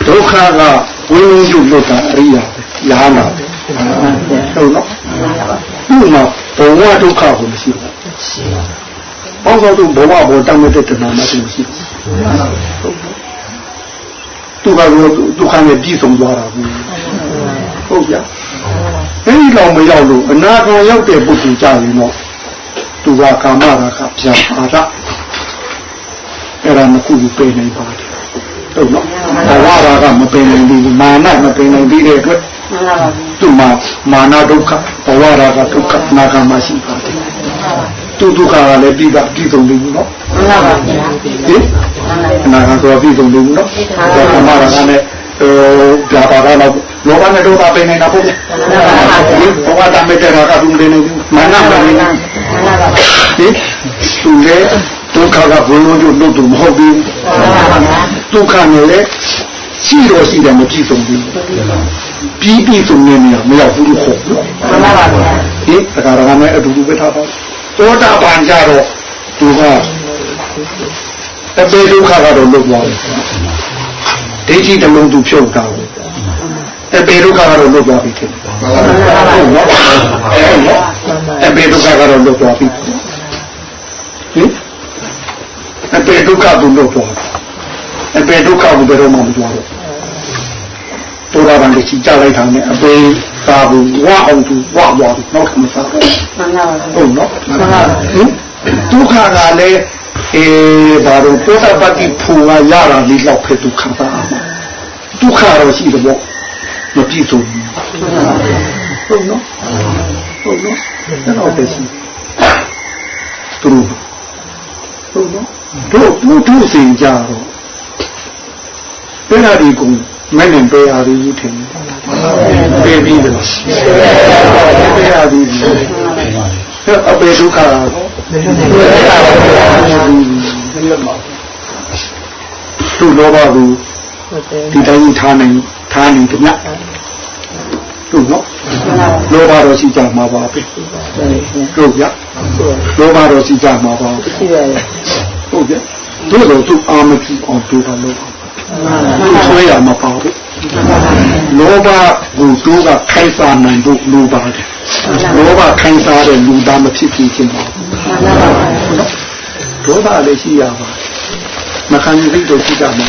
B: ဒုက္ခကဝိဉ္ဇုလွတ်တာအရိယာလာနာဟုတ်နော်ဒီမှာဘဝဒုက္ခကိုမရှိဘူးရှိပါ ဘောတော့သူဘဝဘောတမ်းတဲ့တဏှာမရှိဘူးသူကဒုက္ခနဲ့ပြည့်စုံသွားတာဘူးဟုတ်ကြအဲဒီလောက်မရောက်လို့အနာဂံရောက်တဲ့ပုဂ္ဂိုလ်ကြရင်တော့သူကကာမရာကပြာပါဒအဲ့ဒါမခုကိုပြင်နေပါတယ်ဟုတ်နော်ဘဝရာကမပင်နိုင်ဘူးမာနမပင်နိုင်သေးတဲ့အတွက်
C: မှန်ပါပါ
B: သူ့မှာမာနဒုက္ခဘဝရာဂဒုက္ခနာဂမရှိပါတယ်သူဒုက္ခကလည်းပြီးတာပြီးဆုံးနေဘူးနော်
C: မှန်ပါပါဗျာ
B: ဟင်နာဂဆိုပြီးဆုံးနေဘူးနော်ဒါကမာရကလည်းဟိုပြပါတော့လောဘနဲ့ဒုက္ခပဲနေတာပေါ့ဘဝတမဲ့တဲ့ရာဂဒုက္ခနေမာနမနေဘူး
C: မှန်ပါပါ
B: ဟင်သူလည်းဒုက္ခကဘုံလုံးတို့လို့သူမဟုတ်ဘူး
C: မှန်ပါပါဗျာ
B: ဒုက္ခနဲ့လည်း ရှိတော့ရှိတယ်မပြည့်စုံဘူးပြီးပြည့်စုံနေနေမရောက်ဘူးလို့ခေါ်ဘူး
C: မှန်ပါပါဗျာ
B: ဒီသက္ကာရကနဲ့အတူတူပဲထားပါသောတာပန်ကြတော့သူကအပေဒုက္ခကတော့လွတ်သွားတယ်ဒိဋ္ဌိတလုံးသူဖြုတ်တာဘူးအပေဒုက္ခကတော့လွတ်သွားပြီထင်တယ်ဟုတ်နော်အဲ့နော်အပေဒုက္ခကတော့လွတ်သွားပြီဟင်အပေဒုက္ခသူလွတ်သွား အပေဒုက္ခကိုဘယ်တော့မှမသွားတော့တောတာပန်ကိုချီကြလိုက်တာနဲ့အပေသာဘူးဝအောင်သူဝသွားပြီနောက်ထပ်မစားဘူး
C: မှန်ပါပါ
B: ဟုတ်နော်ဟင်ဒုက္ခကလည်းအေးဘာလို့သောတာပတိဖူလာရတာလေးတော့ဖြစ်ဒုက္ခပါဒုက္ခတော့ရှိတယ်ပေါ့မပြည့်စုံဘူးဟုတ်နော်ဟုတ်နော်အဲ့တော့တည်းရှိသူတို့ဟုတ်နော်တို့တို့တို့စင်ကြတော့ ဘယ်လာဒီကုမဲ့နဲ့ပေးရသည်ထင်ပေးပြီးတယ်ပေးရသည်အပေဒုက္ခသူ့လောဘကိုဒီတိုင်းထားနိုင်ထားနိုင်ကြသူ့နော်လောဘတော့ရှိကြမှာပါပဲတို့ကြလောဘတော့ရှိကြမှာပါ
C: ရှိပါရဲ့
B: ဟုတ်ကြတို့တော့သူ့အာမကြည့်အောင်တို့တာလို့သူ ဆွဲရမှာပါဘူးလောဘကိုတို့ကခိုင်းစားနိုင်ဖို့လိုပါတယ်လောဘခိုင်းစားတဲ့လူသားမဖြစ်ဖြစ်ချင်းပါဒေါသလည်းရှိရပါမခံရသေးတော့ရှိကြမှာ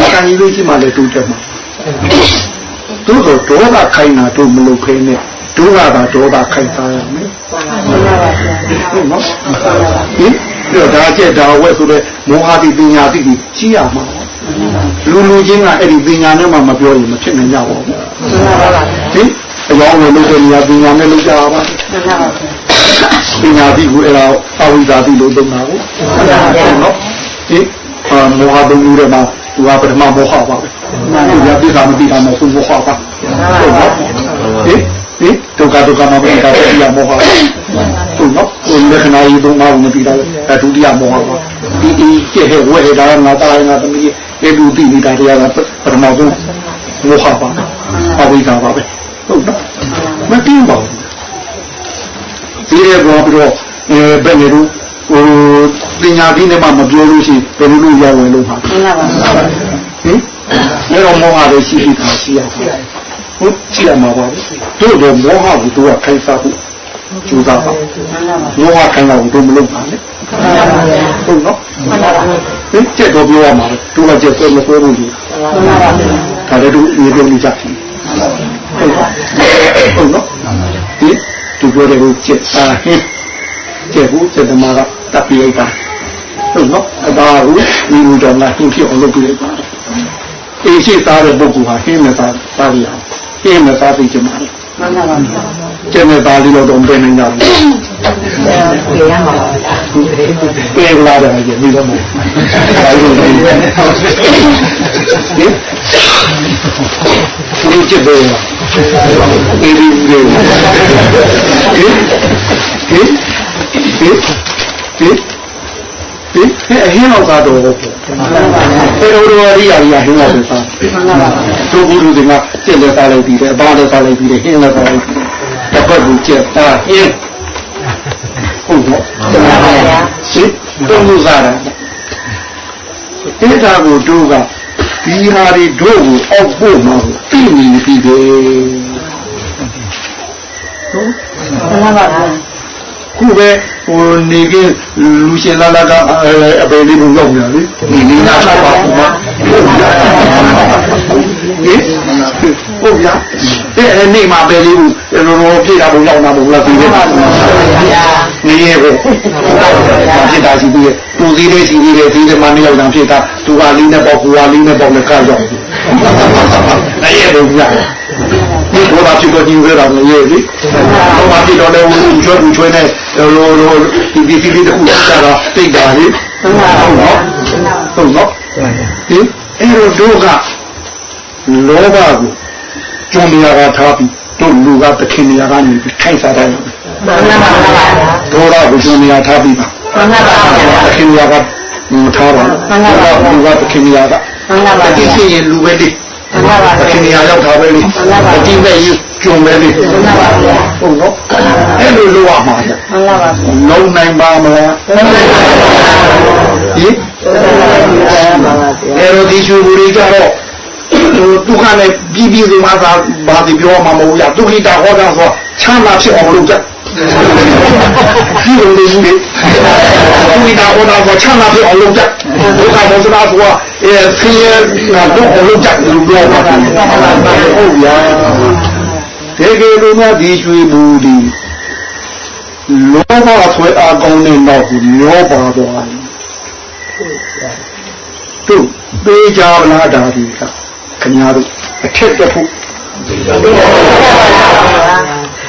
B: မခံရသေးရှိမှလည်းတို့ကြမှာတို့တော့ဒေါသခိုင်းတာတို့မလုပ်ခဲနဲ့တို့ကသာဒေါသခိုင်းစားရမယ်
C: မှန်ပါပါဗျာ
B: ဟုတ်နော်ဟင်ဒါဒါကျက်ဒါဝက်ဆိုတဲ့မောဟတိပညာတိကြီးရှိရမှာ လူလူချင်းကအဲ့ဒီပညာနဲ့မှမပြောရင်မဖြစ်နိုင်ကြပါဘူး
C: မှန်ပါပါ
B: ဟင်အကြောင်းဝင်လို့တဲ့နေရာပညာနဲ့လုပ်ကြပါ
C: မှန်ပါပါ
B: ပညာတိကိုအဲ့ဒါအဝိဇ္ဇာတိလို့သုံးတာကိုဟုတ်နော်ဟင်အာမောဟတုံးလူတွေမှာသူကပထမမောဟပါပဲသူကပြတာမသိတာမဟုတ်မောဟပါဟုတ်နော်ဟင်ဟင်ဒုက္ခဒုက္ခမှာပဲဒါပြမောဟဟုတ်နော်ဟိုလက္ခဏာကြီးသုံးပါးကိုမသိတာအဲဒုတိယမောဟပါဒီဒီကျဲဟဲဝဲဒါငါတာငါသမီး အဲ့ဒီတိနေတာတရားကပထမဆုံးမောဟပါအဝိဇ္ဇာပါပဲဟုတ်နော်မသိပါဘူးဒီရဲဘောပြီးတော့အဲဘယ်နေလို့ဟိုပညာပြီးနေမှမပြောလို့ရှိဘယ်လိုလုပ်ရဝင်လို့ပါ
C: မှန်ပါပါ
B: ဟင်အဲ့တော့မောဟလည်းရှိပြီးသားရှိရပါတယ်ဟုတ်ရှိရမှာပါတို့တော့မောဟကိုတို့ကခိုင်းစားဖို့ကြိုးစားပါ
C: မှန်ပါပါ
B: မောဟခိုင်းတာကိုတို့မလုပ်ပါနဲ့
C: မှန်ပါပါဗျာ
B: ဟုတ်နော်
C: မှန်ပါပါ
B: ဟင်ကြက်တော့ပြောရမှာတို့ကကြက်ဆွဲမဆွဲဘူးလေ
C: မှန်ပါပါ
B: ဒါလည်းတို့ရေပြုံးနေကြတယ်ဟုတ်နော်ဒီသူပြောတယ်ကိုကြက်စားဟင်ကြက်ဘူးကြက်သမားကတပ်ပြလိုက်တာဟုတ်နော်အပါဘူးဒီလိုတော့ငါသူဖြစ်အောင်လုပ်ပြလိုက်ပါအေးရှိသားတဲ့ပုဂ္ဂိုလ်ဟာဟင်းနဲ့သားသားရအောင်ဟင်းနဲ့သားသိချင်ပါလေ
C: မှန်ပါပါ
B: ကျန်တဲ့သားလေးတော့တော့ပြင်နေကြဘူး
C: ပြေရမှာပါဗျာ
B: ပြေလာတယ်ကြီးဒီလိုမျိုးဒါလိုနေဟင်ဒီချစ်တယ်ဒီဒီဒီဟင်ဟင်ဟင်ဟင်ဟင် ဒီအဟင်းတော့ကတော့ဟုတ်တယ်။ပေတော်တော်ရီယာရီယာဟင်းတော့ပဲစား။
C: မှန်ပါပါ
B: တို့ဘူးလူတွေကကျက်လက်စားလိုက်ပြီးတယ်အပားလက်စားလိုက်ပြီးတယ်ဟင်းလက်စားလိုက်ပြီးတယ်တစ်ဖက်ကိုကျက်သားဟင်းဟုတ်တော့
C: မှန်ပါပါဗျာ
B: စိတ်တုံးလို့စားတာအဲ့ဒါကိုတို့ကဒီဟာတွေတို့ကိုအောက်ဖို့မှာသိနေပြီလေဟုတ်
C: မှန်ပါပါဗျာ
B: ခုပဲ ဟိုနေကလူရှင်လာလာကအပေလေးကိုရောက်နေတာလေဒီနေနာတော့ပါဘူးမဟင်ဟုတ်ရတဲ့နေမှာပဲလေးကိုရောရောပြေတာဘုံရောက်တာဘုံလားပြီးတယ်
C: ဗျာ
B: နေရကိုဖြစ်တာရှိသေးတယ်သူစည်းလေးရှိသေးတယ်ဒီကမှနေရောက်တာဖြစ်တာသူကလေးနဲ့ပေါ့ကူကလေးနဲ့ပေါ့လည်းကားရောက်အဲ့ရတော့ဗျာဟ ဒီဘောတာဖြစ်တော့ကြီးသေးတာမရဲ့လေဘောတာဖြစ်တော့လည်းဦးချွဲဦးချွဲနဲ့လိုလိုဒီဒီဒီတခုကြတာတိတ်တာလေဟုတ်နော်ဟုတ်နော်ဟင်အဲ့လိုတို့ကလောဘကိုကျွမ်းနေရတာထားပြီးတို့လူကတခင်နေရကနေပြီးခိုက်စားတယ်
C: မှန်ပါပါ
B: ဒေါရကိုကျွမ်းနေရထားပြီးပါ
C: မှန်ပါပါ
B: တခင်နေရကထားပါလူကတခင်နေရက
C: မှန်ပါပါ
B: ဒီဖြစ်ရင်လူပဲလေ
C: မှန်ပါပါ
B: တခင်နေရရောက်တာပဲလေအတိမဲ့ကြီးကျွမ်းပဲလေ
C: မှန်ပါပါ
B: ဟုတ်နော်အဲ့လိုလိုရမှာ
C: မှန်ပါပါ
B: လုံးနိုင်ပါမလား
C: မှန်ပါပါ
B: ဟင်အဲ့တော့ဒီချူဘူရီကြတော့ဒုက္ခနဲ့ပြီးပြီးဆုံးမှသာဘာဒီပြောမှာမဟုတ်ရဒုက္ခိတာဟောတာဆိုချမ်းသာဖြစ်အောင်လုပ်ကြ ဒီလိုလေးကြီးလေဒုက္ခိတာဟောတာဆိုချမ်းသာဖြစ်အောင်လုပ်ကြဒုက္ခမောစရာဆိုအဲဆင်းရဲနာတော့အောင်လုပ်ကြလူပြောမှာဟုတ်ဗျာတကယ်လို့များဒီရွှေဘူးဒီလောဘဆွဲအားကောင်းတဲ့နောက်ကိုမျောပါသွားတယ်တို့ပေးကြ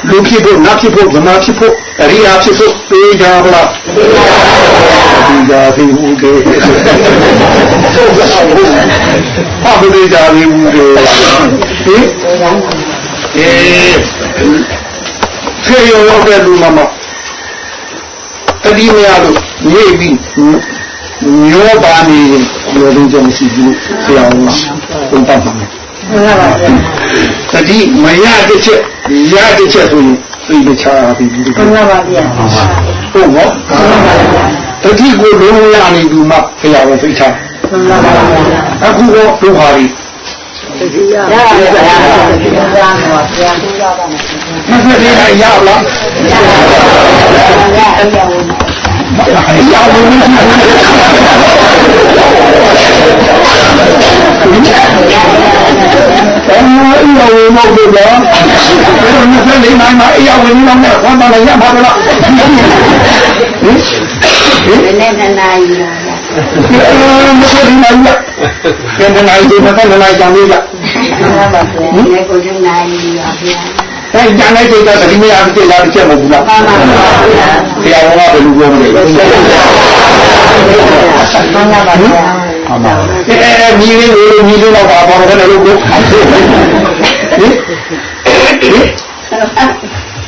B: လားဒါဒီကခင်ဗျားတို့အထက်တက်ဖို့လူဖြစ်ဖို့နတ်ဖြစ်ဖို့ဗမာဖြစ်ဖို့အရိယာဖြစ်ဖို့ပေးကြပါလားဒီကြသေးဘူးကေဟာဘယ်ကြသေးဘူးကေဟင်အေးဖေရောရောက်တဲ့လူမမတတိမရလို့နေပြီးညောပါနေရင်ရောလုံးကြမရှိဘူးဆရာကဘုံတတ်ပါမယ်
C: မှန်ပါပါ
B: တတိမရတဲ့ချက်ရတဲ့ချက်ဆိုရင်သိတဲ့ချာပြီဘူး
C: မှန်ပါပါဗျာ
B: ဟုတ်နော်တတိကိုလုံးရနေသူမှဆရာကသိချာ
C: မှန်ပါပါ
B: အခုတော့ဒုဟာရီ
C: ရပါဗျာရပါဗျာဘုရားတော်ဘုရားသူရပါမယ်
B: မသိသေးတာရလား
C: ရပါဗျာ အကြောင်း
B: ရပါဘူးအဲ့ဒီအရာဝင်တော့ဘူးလားဘယ်လိုလဲလေးနိုင်မှာအရာဝင်နေတော့နဲ့ဝမ်းပါလိုက်ရမှာလားဟင်ဟင်
C: နဲ့နဲ့နိုင်
B: လားမဆိုဒီနိုင်လားဘယ်နိုင်ဒီမှာကနိုင်ကြပြီလား
C: မှန်ပါဗျာဒီကိုကျနိုင်ပါဗျာ
B: အဲကြံလိုက်တဲ့တတိမရတဲ့လာတဲ့ချက်မဟုတ်ဘူးလား
C: မှန်ပါဗျာ
B: ဆရာတော်ကဘယ်လိုပြောမလဲမှန်
C: ပါဗျာ
B: မှန်ပါအဲမြည်လေးကိုမြည်လေးတော့ပါပါတော့လည်းလို့ကိုဟင်ဟင်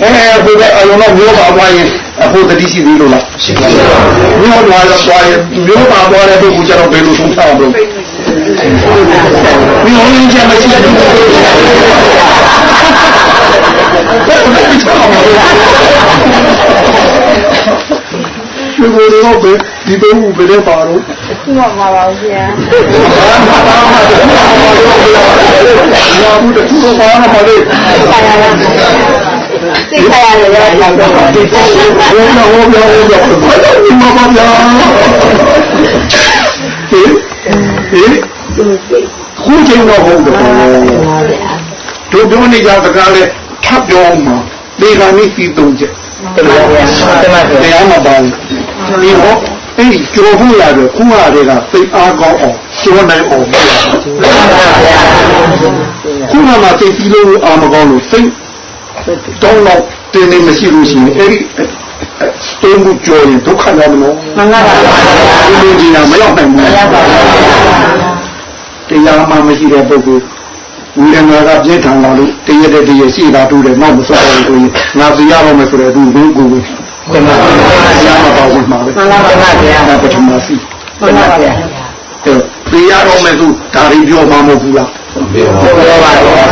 B: အဲဘုရားအလုံးတော့မျိုးပါသွားရင်အခုတတိရှိသေးလို့လားရှိပါဘူးမျိုးသွားတော့သွားရင်မျိုးပါသွားတဲ့ပုဂ္ဂိုလ်ကျတော့ဘယ်လိုဆုံးဖြတ်အောင်လုပ်မျိုးရင်းချမရှိဘူး ဘယ်လိုချောင်းလဲဒီကိုယ်တော့ပဲဒီဘုံဘယ်နဲ့ပါတော့
C: ခုမှမှာပါဗျာ
B: ဘာဘူးတခုပါမှာပါလေ
C: ဆရာလားသိခါရတယ်ရောတော့တော့
B: ဘယ်တော့ဟောပြောလို့ဘာလို့ဒီမှာပါလားဟင်ဟင်ခုချိန်တော့ဟုတ်တယ်တို့တို့နေကြစကားလဲ ထပ်ပြောမှာဒီကနေ့ပြီးသုံးချက်
C: တရား
B: တရားမပါဘူးဒီဟောအဲ့ဒီကြော်ဖို့ရတယ်ခုမှတွေကသိအားကောင်းအောင်ကျော်နိုင်အောင်ခုမှမှသိပြီးလို့အာမကောင်းလို့သိတောင်းတော့တင်းနေမရှိလို့ရှိရင်အဲ့ဒီတုံးမှုကြော်ရင်ဒုက္ခရမလို့
C: မှန်ပါပါ
B: ဒီလိုကြီးမရောက်နိုင်ဘူး
C: မှန်ပါပါ
B: တရားမှမရှိတဲ့ပုဂ္ဂိုလ် ဝိရဏကပြည့်ထန်လာလို့တရတဲ့တရရှိတာတူတယ်နောက်မစောဘူးဆိုရင်ငါသိရတော့မယ်ဆိုတဲ့သူဘင်းကိုပဲမှန်ပါပါဆရာမတော်ဝင်မှာပဲ
C: မှန်ပါပါဗျာ
B: ဒါပထမစီ
C: မှန်ပါပါဗျာ
B: သိရတော့မယ်သူဒါရီပြောမှာမဟုတ်ဘူးလား
C: ပြောပါပါဘုရား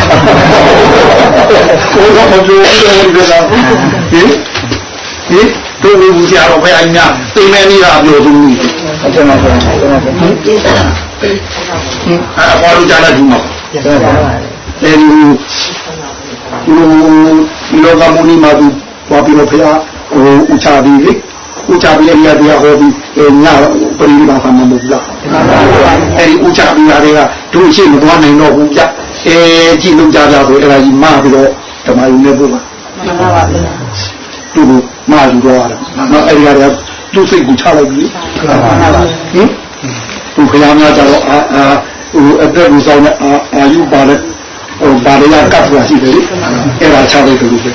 B: ကိုယ်ကမပြောဘူးလေလားဟင်ဟင်တို့ဘူးဆရာတော်ဘယ်အညာသိနေနေတာပြောသူ
C: ဟုတ်တယ်ပါဗျာဟုတ်ပါဗျာဟင်
B: အဲဘာလို့ကြားလိုက်ဘူးမ ဟုတ်ပါဘူးအဲဒီလောကမုနီမှာသူဘာပြီးတော့ဖရားဟိုဥချပြီးလေဥချပြီးရတရားဟောပြီးညပရိနိဗ္ဗာန်မှာမဟုတ်လားအဲဒီဥချပြီးရတဲ့ကတို့ရှိမသွားနိုင်တော့ဘူးကြအဲကြည့်လို့ကြကြဆိုအဲ့ဒါကြီးမှားပြီးတော့ဓမ္မယုံနေဖို့ပါ
C: မှန်ပါပါ
B: သူကမှားယူတော့ရတယ်နော်အဲ့ဒီကသူစိတ်ကိုချလိုက်ပြီဟင်သူခရများကြတော့အာအာ ဟိုအတက်ကိုစောင်းတဲ့အာအာယုပါတဲ့ဟိုဘာတွေကကပ်သွားရှိတယ်လေအဲ့ဒါချလိုက်တယ်လို့ပဲ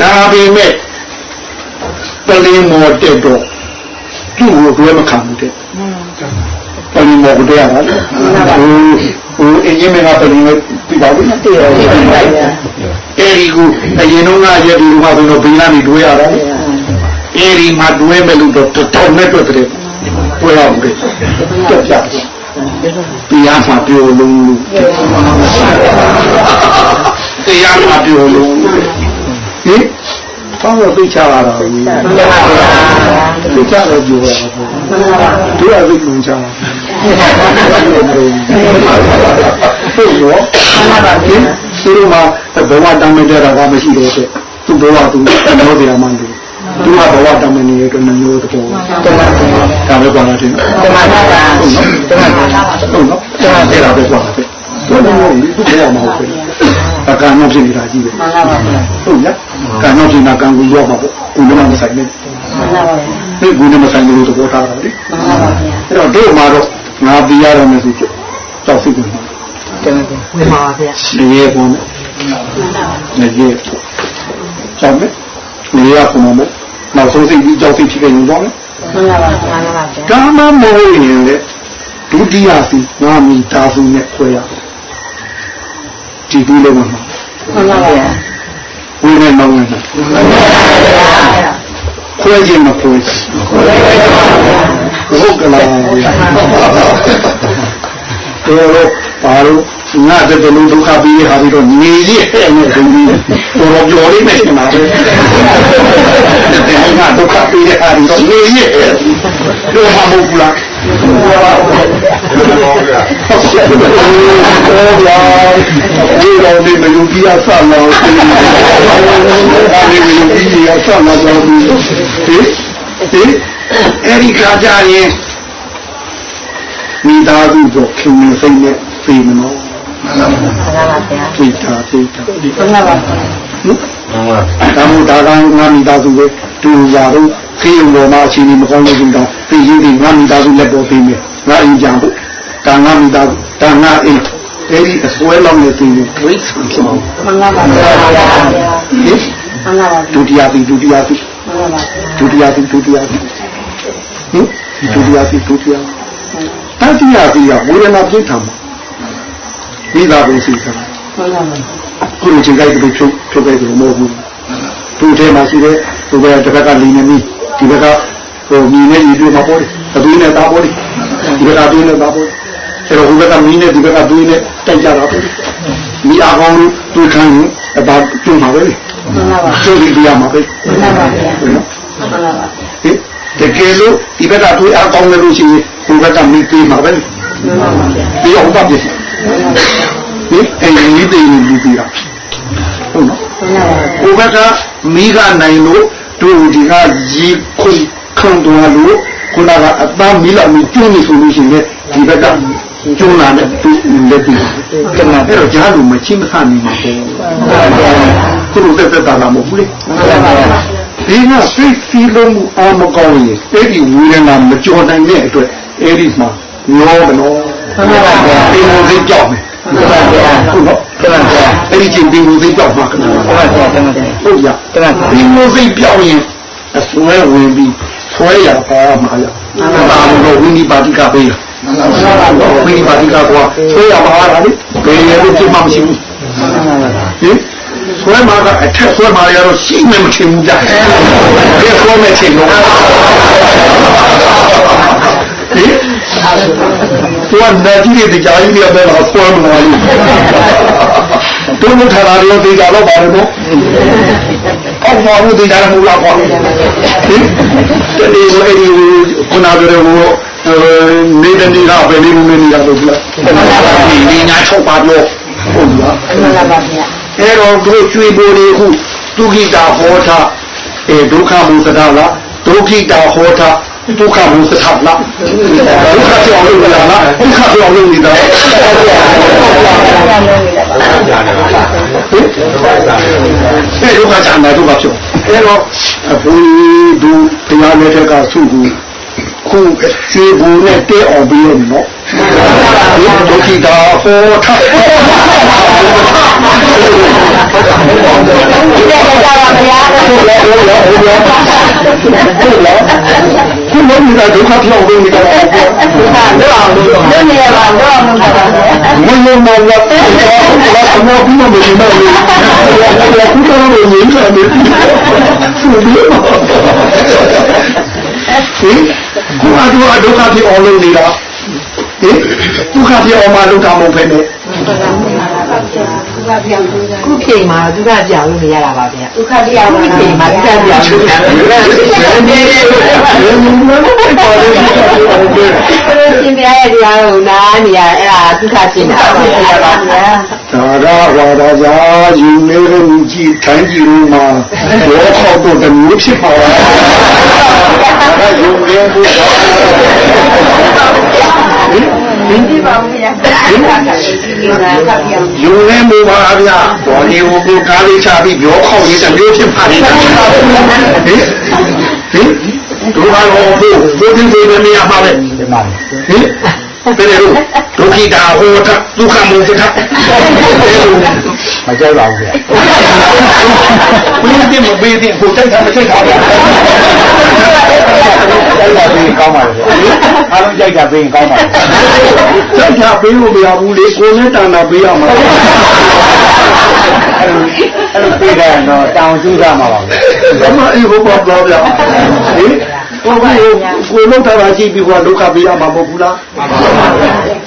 B: ဒါပေမဲ့ပလင်မော်တက်တော့သူ့ကိုတွဲမခံဘူးတဲ့ပလင်မော်ကိုတွဲရတာလေဟိုဟိုအင်းကြီးမင်းကပလင်မော်ပြပါဘူးတည်ရတယ်အဲ့ဒီကိုအရင်တော့ကရက်ဒီကဘယ်လိုဘင်းလာနေတွဲရတာလေအဲ့ဒီမှာတွဲမဲ့လို့တော့တောင်းနဲ့တွေ့တယ်တွဲရအောင်လေတက်ပြ တရားမှာပြောလုံးလို့တရားမှာပြောလုံးဟင်ဘာလို့သိချရတာလဲသိချတော့ပြောရအောင်ဒီအသိလုံးချဟုတ်ရောမှန်ပါဗျာသူတို့မှာဘဝတမ်းမဲ့တဲ့တာကမရှိတော့တဲ့သူဘဝသူတော့တရားမှန်တယ် သူကဘဝတမ်းမဲ့နေတဲ့ကမျိုးတော့တော်ပါဗျာဒါပဲပါလားတင်တော်ပါဗျာဟုတ်နော်တော်ပါဗျာဟုတ်နော်တော်ပါဗျာပဲကွာတဲ့တော်တယ်သူဘဝမှာဟုတ်တယ်အကံတော့ဖြစ်နေတာကြီးပဲမှန်ပါဗျာဟုတ်လားကံတော့ဖြစ်တာကံကိုရောက်မှာပေါ့ကိုယ်ကမဆိုင်နဲ့မှန်ပါဗျာဒီကုနေမဆိုင်လို့သဘောထားတာလေမှန်ပါဗျာအဲ့တော့တို့မှာတော့ငါပြရတော့မယ်ဆိုကြောက်စိတ်ကိုတယ်ဝင်ပါဗျာနေရပုံနဲ့နေရကြောက်မယ်နေရပုံနဲ့ နောက်ဆုံးစိတ်ကြီးကြောက်စိတ်ဖြစ်ခဲ့ရင်တော့လေမှန်ပါပါမှန်ပါပါကာမမောရင်လေဒုတိယစီငါမိသားစုနဲ့ခွဲရဒီဒီလေးမှာမှန်ပါဗျာဝိနေမောင်းနေတာခွဲခြင်းမခွဲဟုတ်ကလားတော်ပါလို့ ငါတဲ့လူဒုက္ခပြီးရဟာပြီးတော့ညီကြီးဟဲ့နဲ့ဒုကြီးတော်တော်ပြောလေးနဲ့ရှင်ပါပဲတဲ့ငါဒုက္ခပြီးရဟာပြီးတော့ညီကြီးတို့မှမဟုတ်ဘူးလားဟုတ်ပါဘူးဟုတ်ပါဘူးဒီတော့ဒီမယုံကြည်ရဆလာလို့ဒီမယုံကြည်ရဆလာတော့ဒီဒီအဲ့ဒီခါကြရင်မိသားစုတော့ခင်မစိမ့်နဲ့ပြေမနော် မှန်ပါပါဗျာသိတာသိတာမှန်ပါပါဟုတ်ဒါမို့ဒါကငါမိသားစုပဲတူရတော့ခေယုံပေါ်မှာအချိန်မကောင်းလို့ကတော့ပြည်ကြီးတွေငါမိသားစုလက်ပေါ်ပေးမယ်ငါအိမ်ကြံဖို့ဒါငါမိသားစုဒါငါအိမ်အဲ့ဒီအစွဲလောက်နဲ့ပြင်ဝိတ်ဆံဖြစ်အောင်မှန်ပါပါဗျာဟင်မှန်ပါပါဒုတိယပြီဒုတိယပြီမှန်ပါပါဒုတိယပြီဒုတိယပြီဟင်ဒုတိယပြီဒုတိယတတိယပြီကဝေဒနာပြည့်ထမှာ မိသားစုစီစားမှန်ပါပါခုလိုချိန်ကြိုက်ပြီးချုပ်ချုပ်ကြိုက်လို့မဟုတ်ဘူးသူ့ထဲမှာရှိတဲ့သူကတစ်ခါကလင်းနေပြီဒီဘက်ကဟိုမြင်းနဲ့ညီတွေ့မှာပေါ့အသွေးနဲ့သားပေါ့ဒီဘက်ကသွေးနဲ့သားပေါ့အဲ့တော့ဟိုဘက်ကမင်းနဲ့ဒီဘက်ကသွေးနဲ့တိုက်ကြတာပေါ့မိအကောင်လို့တွေ့ခံရင်အပါကျွမှာပဲလေမှန်ပါပါကျိုးဒီပြရမှာပဲမှန်ပါပါမှန်ပါပါဟင်တကယ်လို့ဒီဘက်ကသွေးအကောင်လို့ရှိရင်ဟိုဘက်ကမိပြေးမှာပဲလေမှန်ပါပါပြီးတော့ဟိုဘက်ပြေး ဟင်အဲ့ဒီမိသေးလို့လူပြေးတာဟုတ်နော်ဟိုဘက်ကမိကနိုင်လို့တို့ဒီကရီခွန်ခံတော်လို့ခုနကအသားမီးလောက်မီးကျွန်းနေဆိုလို့ရှိရင်ဒီဘက်ကကျွန်းလာတဲ့သူလက်ပြီးကဲအဲ့တော့ကြားလို့မချင်းမဆနေမှာပေါ့ခုလိုသက်သက်တာလာမဟုတ်ဘူးလေဒီကစိတ်စီလုံးအာမကောင်းရင်အဲ့ဒီဝေဒနာမကြော်နိုင်တဲ့အတွက်အဲ့ဒီမှာညောတယ်နော် ဟုတ်ပါဗျာဒီလိုစိတ်ကြောက်မယ်ဟုတ်ပါဗျာဟုတ်နော်ဟုတ်ပါဗျာအဲ့ဒီချင်းဒီလိုစိတ်ကြောက်မှာဟုတ်ပါဗျာဟုတ်ပါဟုတ်ရဒီလိုစိတ်ပြောင်းရင်အစွဲဝင်ပြီးဆွဲရပါမှာရဒါလို့ဝိနိပါတိကပေးရဝိနိပါတိကကွာဆွဲရပါလားလေဘယ်ရလို့ဖြစ်မှမရှိဘူးဟင်ဆွဲမှာကအထက်ဆွဲမှာရတော့ရှိမှမချင်ဘူးကြာဘယ်ဆွဲမဲ့ချင်တော့ဟင် သူကနာကြီးတွေတရားကြီးတွေပဲတော့ဆွဲမလာဘူးသူတို့ထာတာတွေတေချာတော့ပါလို့အောက်မှာဘူးတေချာမဟုတ်လားကွာဟင်တတိယအဲ့ဒီခုနကတည်းကနေတဲ့နေကပဲလေးနေနေတာလို့ပြောဒီနေညာချုပ်ပါပြောဟုတ်လားမှန်ပါဗျာအဲ့တော့တို့ကျွေးပိုးတွေခုဒုက္ခိတာဟောတာအဲဒုက္ခမုစတာလားဒုက္ခိတာဟောတာ ဒုက္ခမုစတာလားဒုက္ခကြောင့်လို့လားဒုက္ခကြောင့်လို့နေတာဟင်အဲဒုက္ခကြောင့်တယ်ဒုက္ခကြောင့်အဲ့တော့အဖိုးဒုဘုရားလက်ထက်ကဆုကူ ခုရွှေဘူနဲ့တဲအောင်ပြီးရနော်ဒုက္ခိတာဟောထ
C: ဒီကကြပါမလား
B: ဟုတ်လားဟုတ်လားဟုတ်လားဟုတ်လားခုလုံးနေတာဒုက္ခပြောင်းလို့နေတာပေါ့
C: တော့အောင်လို့လုပ်နေရပါတော့အောင်လုပ်ပါပါ
B: မယုံမလာတော့ဘာမှမပြီးမနေတော့ဘူး။ဘာကူတော့မနေနိုင်ဘူး။သူဒီဟင် ခုအတူအဒုက္ခဖြစ်အောင်လုပ်နေတာဟင်ဒုက္ခဖြစ်အောင်မလုပ်တာမဟုတ်ပဲနဲ့
C: ခုချိန်မှာဒုက္ခကြောက်လို့နေရတာပါဗျာဒုက္ခတရားခုချိန်မှာဒုက္ခကြောက်လို့နေရတယ်ရှင်ပြရဲ့တရားကိုနားနေရအဲ့ဒါဒုက္ခရှင်တာပါဗျာ
B: ဒါရဝါဒရာယူနေလို့ကြည့်ထိုင်းကြည့်လို့မှာဘောခေါတော့တမျိုးဖြစ်ပါလားဒါယူနေဘူး
C: မင်းကြည့်ပါဦးဗျာဒုက္ခကြောက်
B: ယူနေမှုပါဗျာဘောဒီကိုကိုကားလေးချပြီးပြောခေါက်ရတဲ့မျိုးဖြစ်ပါလိမ့်မယ်ဟင်ဟင်ဒုက္ခရောဘုဘုဒီဒီနေရာမှာပဲ
D: ဒီမှာ
B: ဟင်ဘယ်လိုဒုက္ခိတာဟောတာဒုက္ခမုတ်တာ
D: မကြောက်ပါဘူးဗျာ
B: ဘယ်ဒီမဘေးတဲ့ကိုတိုက်တာမတိုက်တာဗျာ
D: ကြိုက်တာပြီးကောင်းပါလေဗျာအားလုံးကြိုက်တာပြီးကောင်းပါလေ
B: တိုက်တာပေးလို့မရဘူးလေကိုနဲ့တန်တာပေးရမှာ
D: အဲ့လိုအဲ့လိုပြီးတယ်တော့တောင်ကျူးကြမှာပါဗျာ
B: ဘာမှအေးဟောပါတော့ဗျာဟင် ကိုကိုလောက်တာကြည့်ပြီးတော့ဒုက္ခပေးရမှာမဟုတ်ဘူးလား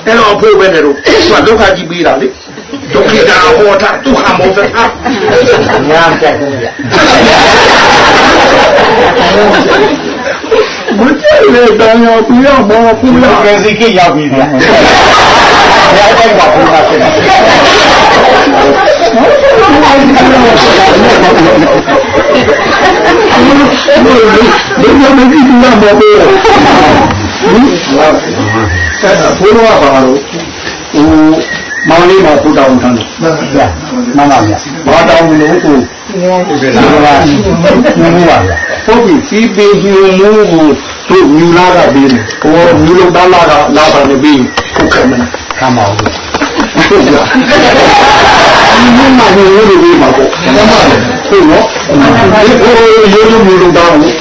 B: အဲ့တော့အဖို့ပဲနဲ့တော့သူကဒုက္ခကြည့်ပေးတာလေဒုက္ခိတာဟောတာဒုက္ခမုတ်တာ
D: ညာကြိုက်ဘူးဗျာ
B: မကြည့်လေတန်ရောပြရမှာဘူး
D: ဒီ
B: လား
D: ကစီကိရောက်ပြီဗျာဘယ်တိုက်ပါဘူးလားဖြစ်တယ်
B: ဘ ယ်လိုမကြည့်ဘူးလားမဟုတ်ဘူးဟင်အဲ့ဒါဘုရားပါလို့ဟိုမောင်လေးမှာပူတောင်းထားတယ်
D: ဗျာမှန်ပါဗျာ
B: ဘာတောင်းလို့ကို
D: ဒီကနေ့ပါဘူးပါဗျာ
B: ဟုတ်ပြီစီပီညူမူကိုတို့မြူလာကပြီးတယ်ဟိုမြူလို့တန်းလာကလာပါနေပြီးဟုတ်ကဲ့မလား
D: ကမ်းပါဦးဗျာ
B: ဟုတ်ကဲ့မြူမမြူလို့ပြီးမှာပေါ့ဟုတ်နော်ဒီကိုရိုးရိုးမြူလို့တောင်းလို့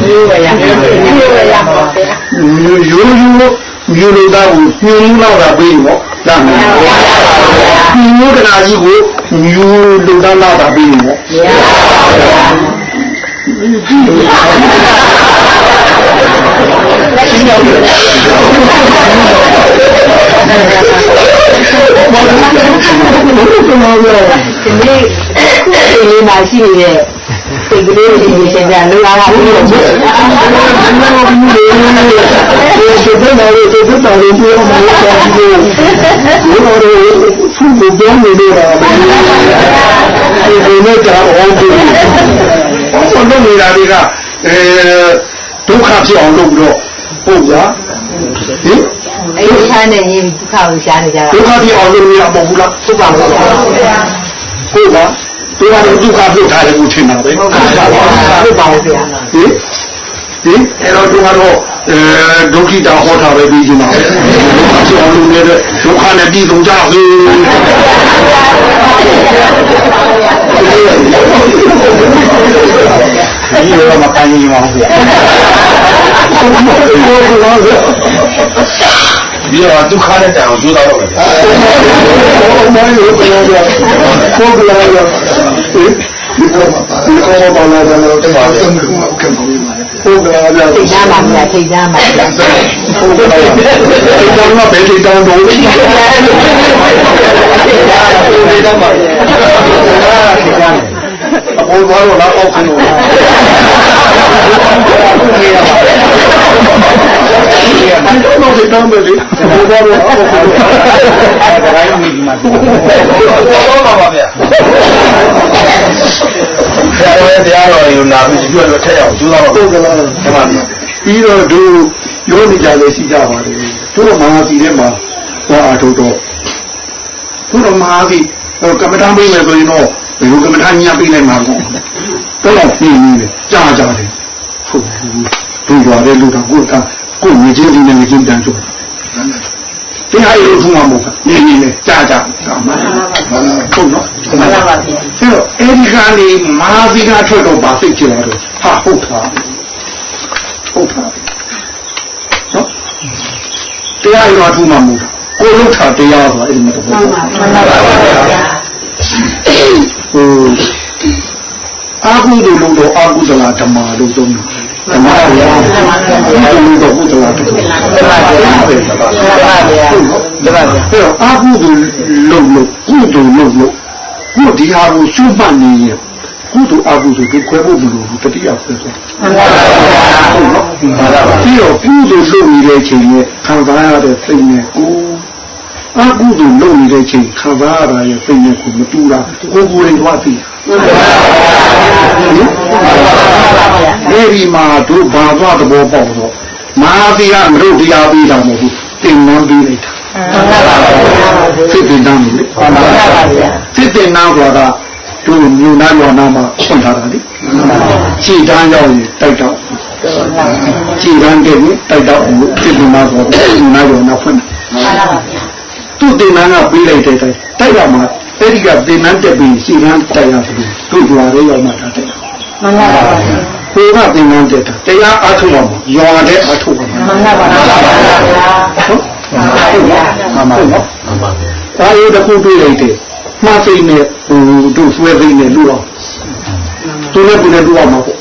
C: မျိုးရရမျိုးရရပါဗျာ
B: ရိုးရိုးမြူလို့တောင်းမြူလို့လာတာပြီးနော်ဒါမှမဟုတ်မြူကနာကြီးကိုမြူလို့တန်းလာတာပြီးနော်ဘာ လို့လဲကျွန်တော်ပြော
C: ဒီနေ့ဒီလေးမှာရှိနေတဲ့စိတ်ကလေးတွေရှင်ပြလုံလာတာလို့ပြောတယ်
B: ဒီစတဲ့တော်ကိုစတဲ့တော်ကိုပြောမှလည်းတော်ပြီဒီလိုတွေသူ့ကိုပြောနေလို့ပါဒီလိုနဲ့ကြောက်အောင်ပြီဘာလို့နေတာတွေကအဲ ဒုက္ခဖြစ်အောင်လုပ်ပြီးတော့ဟုတ်ကြဟင်
C: အဲ့ဒီချမ်းနေရင်ဒုက္ခကိုရှားနေကြတာ
B: ဒုက္ခဖြစ်အောင်လုပ်ရမဟုတ်ဘူးလား
C: ဟုတ်ပါဘူးဗျာ
B: ဟုတ်လားဒီကတော့ဒုက္ခဖြစ်ထားတယ်ကိုထင်တာပဲ
C: ဟုတ်ပါဘူးဟုတ်ပါဘူးဗျာ
B: ဟင် ဟင်အဲ့တော့ဒီကတော့အဲဒုက္ခိတာဟောတာပဲပြီးကြမှာပဲဒုက္ခဖြစ်အောင်လုပ်နေတဲ့ဒုက္ခနဲ့ပြည်ဆုံးကြပြီ
D: ဒီလိုမခံရင်မအောင်ဗျာ
E: ပြီးတော့ဒုက္ခနဲ့တိုင်အောင်ကြိုးစားတော့မယ်ဗျာ
B: မောင်ရိုးပြောကြကိုကလာရဟင်ဒီကော ဒီကောဘာလာတယ်တော့တမန်စံကူကကံပေါ်နေပါလေကိုကလာရ
C: ထိတ်သားပါဗျာထိတ်သားပါဗျာ
B: ကိုကလာရဒီတော့ဘယ်ထိတောင်းတော့လဲ
E: ဒီတော့မှ
B: အပေါ်သွားတော့လာအောက်ခင်းတော့အဲ့တော့ဒီတောင်းပဲလေဘောတော့အောက်ခင်းတော့
D: ဒါတိုင်းမိဒီမှာ
E: တော့ပါပါဗျာဆရာတော်ရဲ့တရားတော်ကိုနာပြီးကျွတ်လို့ထက်အောင်ကြိုးစားတော့
B: ဟုတ်ကဲ့လား
E: ဒီမှာဗျာ
B: ပြီးတော့သူရောနေကြလေရှိကြပါလေသူတို့မဟာစီထဲမှာဟောအားထုတ်တော့သူတို့မဟာစီဟိုကမ္မဋ္ဌာန်းပေးမယ်ဆိုရင်တော့ ဘယ်လိုကမ္မဋ္ဌာန်းညပေးလိုက်မှာပေါ့တော့တော့ပြီးပြီကြာကြတယ်ဟုတ်ဘူးသူရွာတဲ့လူတော်ကိုကကိုငွေချင်းလေးနဲ့ငွေချင်းတန်းကြိုးတရားရုပ်ထုံးမှာမဟုတ်ဘူးနေနေနဲ့ကြာကြာကောင်းပါဟုတ်နော်
C: မှန်ပါပါဗျာ
B: အဲ့တော့အဲ့ဒီကနေမာသီကထွက်တော့ဗာသိချင်တယ်ဟာဟုတ်တာဟုတ်တာနော်တရားရုပ်ထုံးမှာမဟုတ်ကိုလုထာတရားဆိုတာအဲ့ဒီမှာတော့
C: မှန်ပါမှန်ပါပါဗျာ
B: ဟိုအာဟုတို့လို့တော့အာဟုဒလာဓမ္မလို့သုံးတယ်ဓမ္မဗျာအာဟုတို့ဘုဒ္ဓလာဓမ္မ
C: မှန်ပါဗျာမှန်ပါဗျာ
B: ဟုတ်နော်ဓမ္မဗျာအဲ့တော့အာဟုတို့လို့လို့ကုသိုလ်လို့လို့ကိုဒီဟာကိုရှုမှတ်နေရင်ကုသိုလ်အာဟုတို့ကိုခွဲဖို့မလိုဘူးတတိယဆွဲဆွဲ
C: မှန်ပါဗျာ
B: ဟုတ်နော်ပြီးတော့ကုသိုလ်လုပ်နေတဲ့အချိန်ရဲ့ခံစားရတဲ့စိတ်နဲ့ကို အကုသိုလ်လုပ်နေတဲ့အချိန်ခံစားရတာရဲ့စိတ်နဲ့ကိုမတူတာကိုယ်ကိုယ်ရင်သွားသိအဲဒီမှာတို့ဘာသွားသဘောပေါက်တော့မာသီကမတို့တရားပြီးတာမဟုတ်ဘူးတင်နန်းပြီးလိုက်တာ
C: မှန်ပါပါဗျာ
B: စစ်တင်နန်းလေ
C: မှန်ပါပါဗျာ
B: စစ်တင်နန်းဆိုတာတို့မြူနာရောနာမှာဖွင့်ထားတာလေခြေတန်းရောက်ရင်တိုက်တော့ခြေတန်းတဲ့တိုက်တော့စစ်တင်နန်းဆိုတော့မြူနာရောနာဖွင့်တာ
C: မှန်ပါပါဗျာ
B: သူ့တင်နန်းကပြီးလိုက်တဲ့တိုင်းတိုက်ရမှာအဲ့ဒီကတင်နန်းတက်ပြီးခြေတန်းတိုက်ရဆိုတို့ကြွားရဲရောက်မှတာတိုက်
C: မှန်ပါပါဗျာ
B: ဘုရားသင်္ကန်းတက်တာတရားအားထုတ်အောင်ရွာတဲ့အထုတ်ပါမှာ
C: မှန်ပါပါဗျာ
B: ဟုတ်ဟုတ်ပါမှန်ပါနော်မှန်ပါဘာလို့တခုတွေ့လိုက်တယ်မှားသိနေဟိုတို့ဆွဲသိနေလို့တော့သူလည်းသူလည်းတို့အောင်မှာပေါ့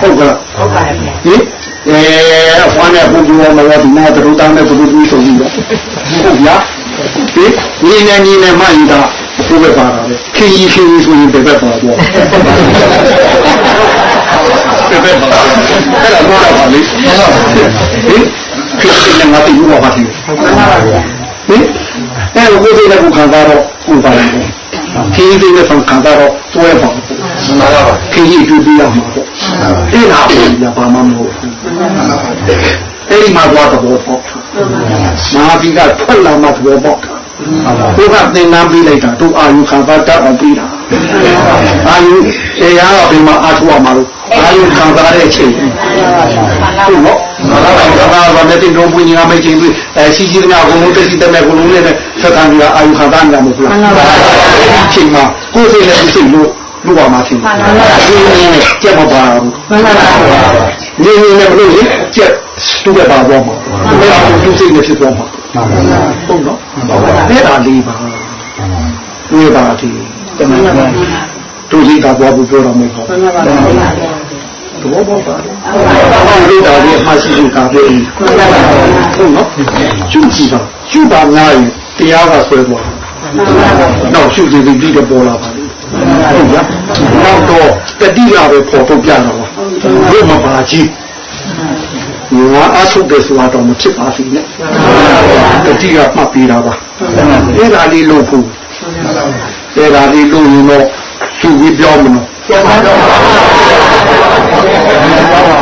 B: ဟုတ်ကလား
C: ဟုတ်ပါဗျာ
B: ဟင်အဲဖားနဲ့ဘုရားမတော်ဒီနာတို့တောင်းတဲ့ဘုရားကြီးဆိုပြီးတော့ ဟုတ်လားဒီညီနေညီနေမှယူတာဘုရားပါတာလေခင်းကြီးခင်းကြီးဆိုရင်ဘယ်ဘက်ပါတော့ဘယ်ဘက်ပါအဲ့ဒါတော့ပါလေဟင်ခင်းကြီးနဲ့ငါတိဘူးပါတိ
C: မှန်ပါပါဗျာ
B: ဟင်အဲ့တော့ကိုယ်စိတ်နဲ့ကိုခံစားတော့ကိုပါလိုက်ခင်းကြီးနဲ့ခံစားတော့တွဲပါခင်းကြီးတူပြရမှာပေါ့အဲ့ဒါကိုရပါမှာမဟုတ်ဘူးအဲ့ဒီမှာသွားတော့ပေါ့ မာဘီကထွက်လာမှသဘောပေါက်ဘုရားသင်္ကန်းပေးလိုက်တာတို့အာယုခံစားတတ်အောင်ပေးတာအာယုတရားတော့ဒီမှာအားထုတ်ရမှာလို့အာယုခံစားတဲ့အချိန်ဟုတ်နော်ဘာသာဘာနဲ့တင်တော့ဘုရားမချင်းပြီးအဲစီစီကနာဘုံလို့တက်စီတဲ့ဘုံလို့လည်းသက်ခံပြီးအာယုခံစားနေတာမဟုတ်လားအချိန်မှာကိုယ်စိတ်နဲ့စိတ်လို့ လူပါမှာချင်းဒီနေ့ကြက်မပါဘူး
C: မှန်ပါပါဗျာ
B: နေနေနဲ့မလို့ရင်ကြက်တူတဲ့ပါသွားမှာဘယ်လိုသူစိတ်နဲ့ဖြစ်သွားမှာဟုတ်နော်အဲ့ဒါလေးပါတွေ့ပါဒီတမန်တော်သူစိတ်ကသွားဖို့ပြောတော့မဟုတ်
C: မှန်ပါပါဗျာ
B: သဘောပေါက်ပါဟုတ်လို့ဒါလေးအမှရှိရှိကပြောရင်ဟုတ်နော်ကျူကြည့်ပါကျူပါများရင်တရားကဆွဲသွားတော့ကျူကြည့်ပြီးတော့ပေါ်လာပါလိမ့်ဟုတ်လား နောက်တော့တတိယပဲပေါ်ထုတ်ပြတော့ဘုမပါကြီးငါအဆုတ်တယ်ဆိုတာတော့မဖြစ်ပါဘူးနဲ့တတိယမှတ်ပြီးတာပါအဲ့ဒါလေးလို့ဖို့အဲ့ဒါလေးလို့ရင်တော့သူပြီးပြောမလို့
C: ကျောင်းတော်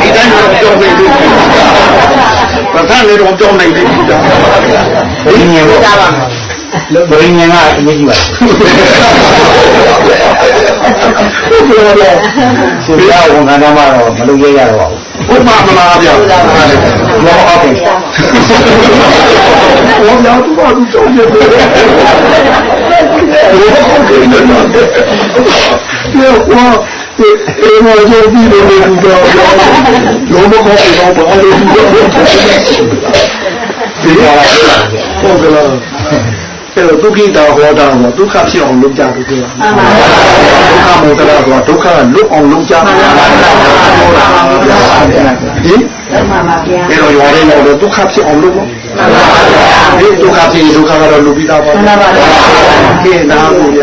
B: ဒီတိုင်းတော့ကြောက်နေတယ်ဘာသာလေတော့ကြောက်နေတယ်ကြာ
D: ဘယ်ငြင်း လို့
C: ကြားပါမယ်
D: ဘယ်ငြင်းကအရေးကြီးပါဆိုရဝန်ခံတော့မှတော့မလုပ်ရရတော့ပါဘူး
B: ဘုမမလားဗျာ
D: ဘောအောက်တယ်
B: ဘုရားသူ့ဘာသူကြောက်နေတယ်ဘုရားဟုတ်ကဲ့နော်ယောဝါအေမောဂျိုပြီးလို့ဒီတော့ရောမကောင်းတော့ဘာလို့ဒီတော့ဒီဟာဟုတ်ကဲ့လား အဲ့တော့ဒုက္ခိတာဟောတာကဒုက္ခဖြစ်အောင်လုပ်ကြတယ်ကွာ
C: မှန်ပါပါ
B: ဒုက္ခမောတရာဆိုတာဒုက္ခကလွတ်အောင်လုပ်ကြတယ်ဟင်
C: မှန်ပါပါဗျာ
B: အဲ့တော့ရွာထဲရောက်တော့ဒုက္ခဖြစ်အောင်လုပ်လို့ဒီဒုက္ခဖြစ်ရင်ဒုက္ခကတော့လူပြီးသားပါ
C: မှန်ပါပါ
B: ကဲနာကိုရ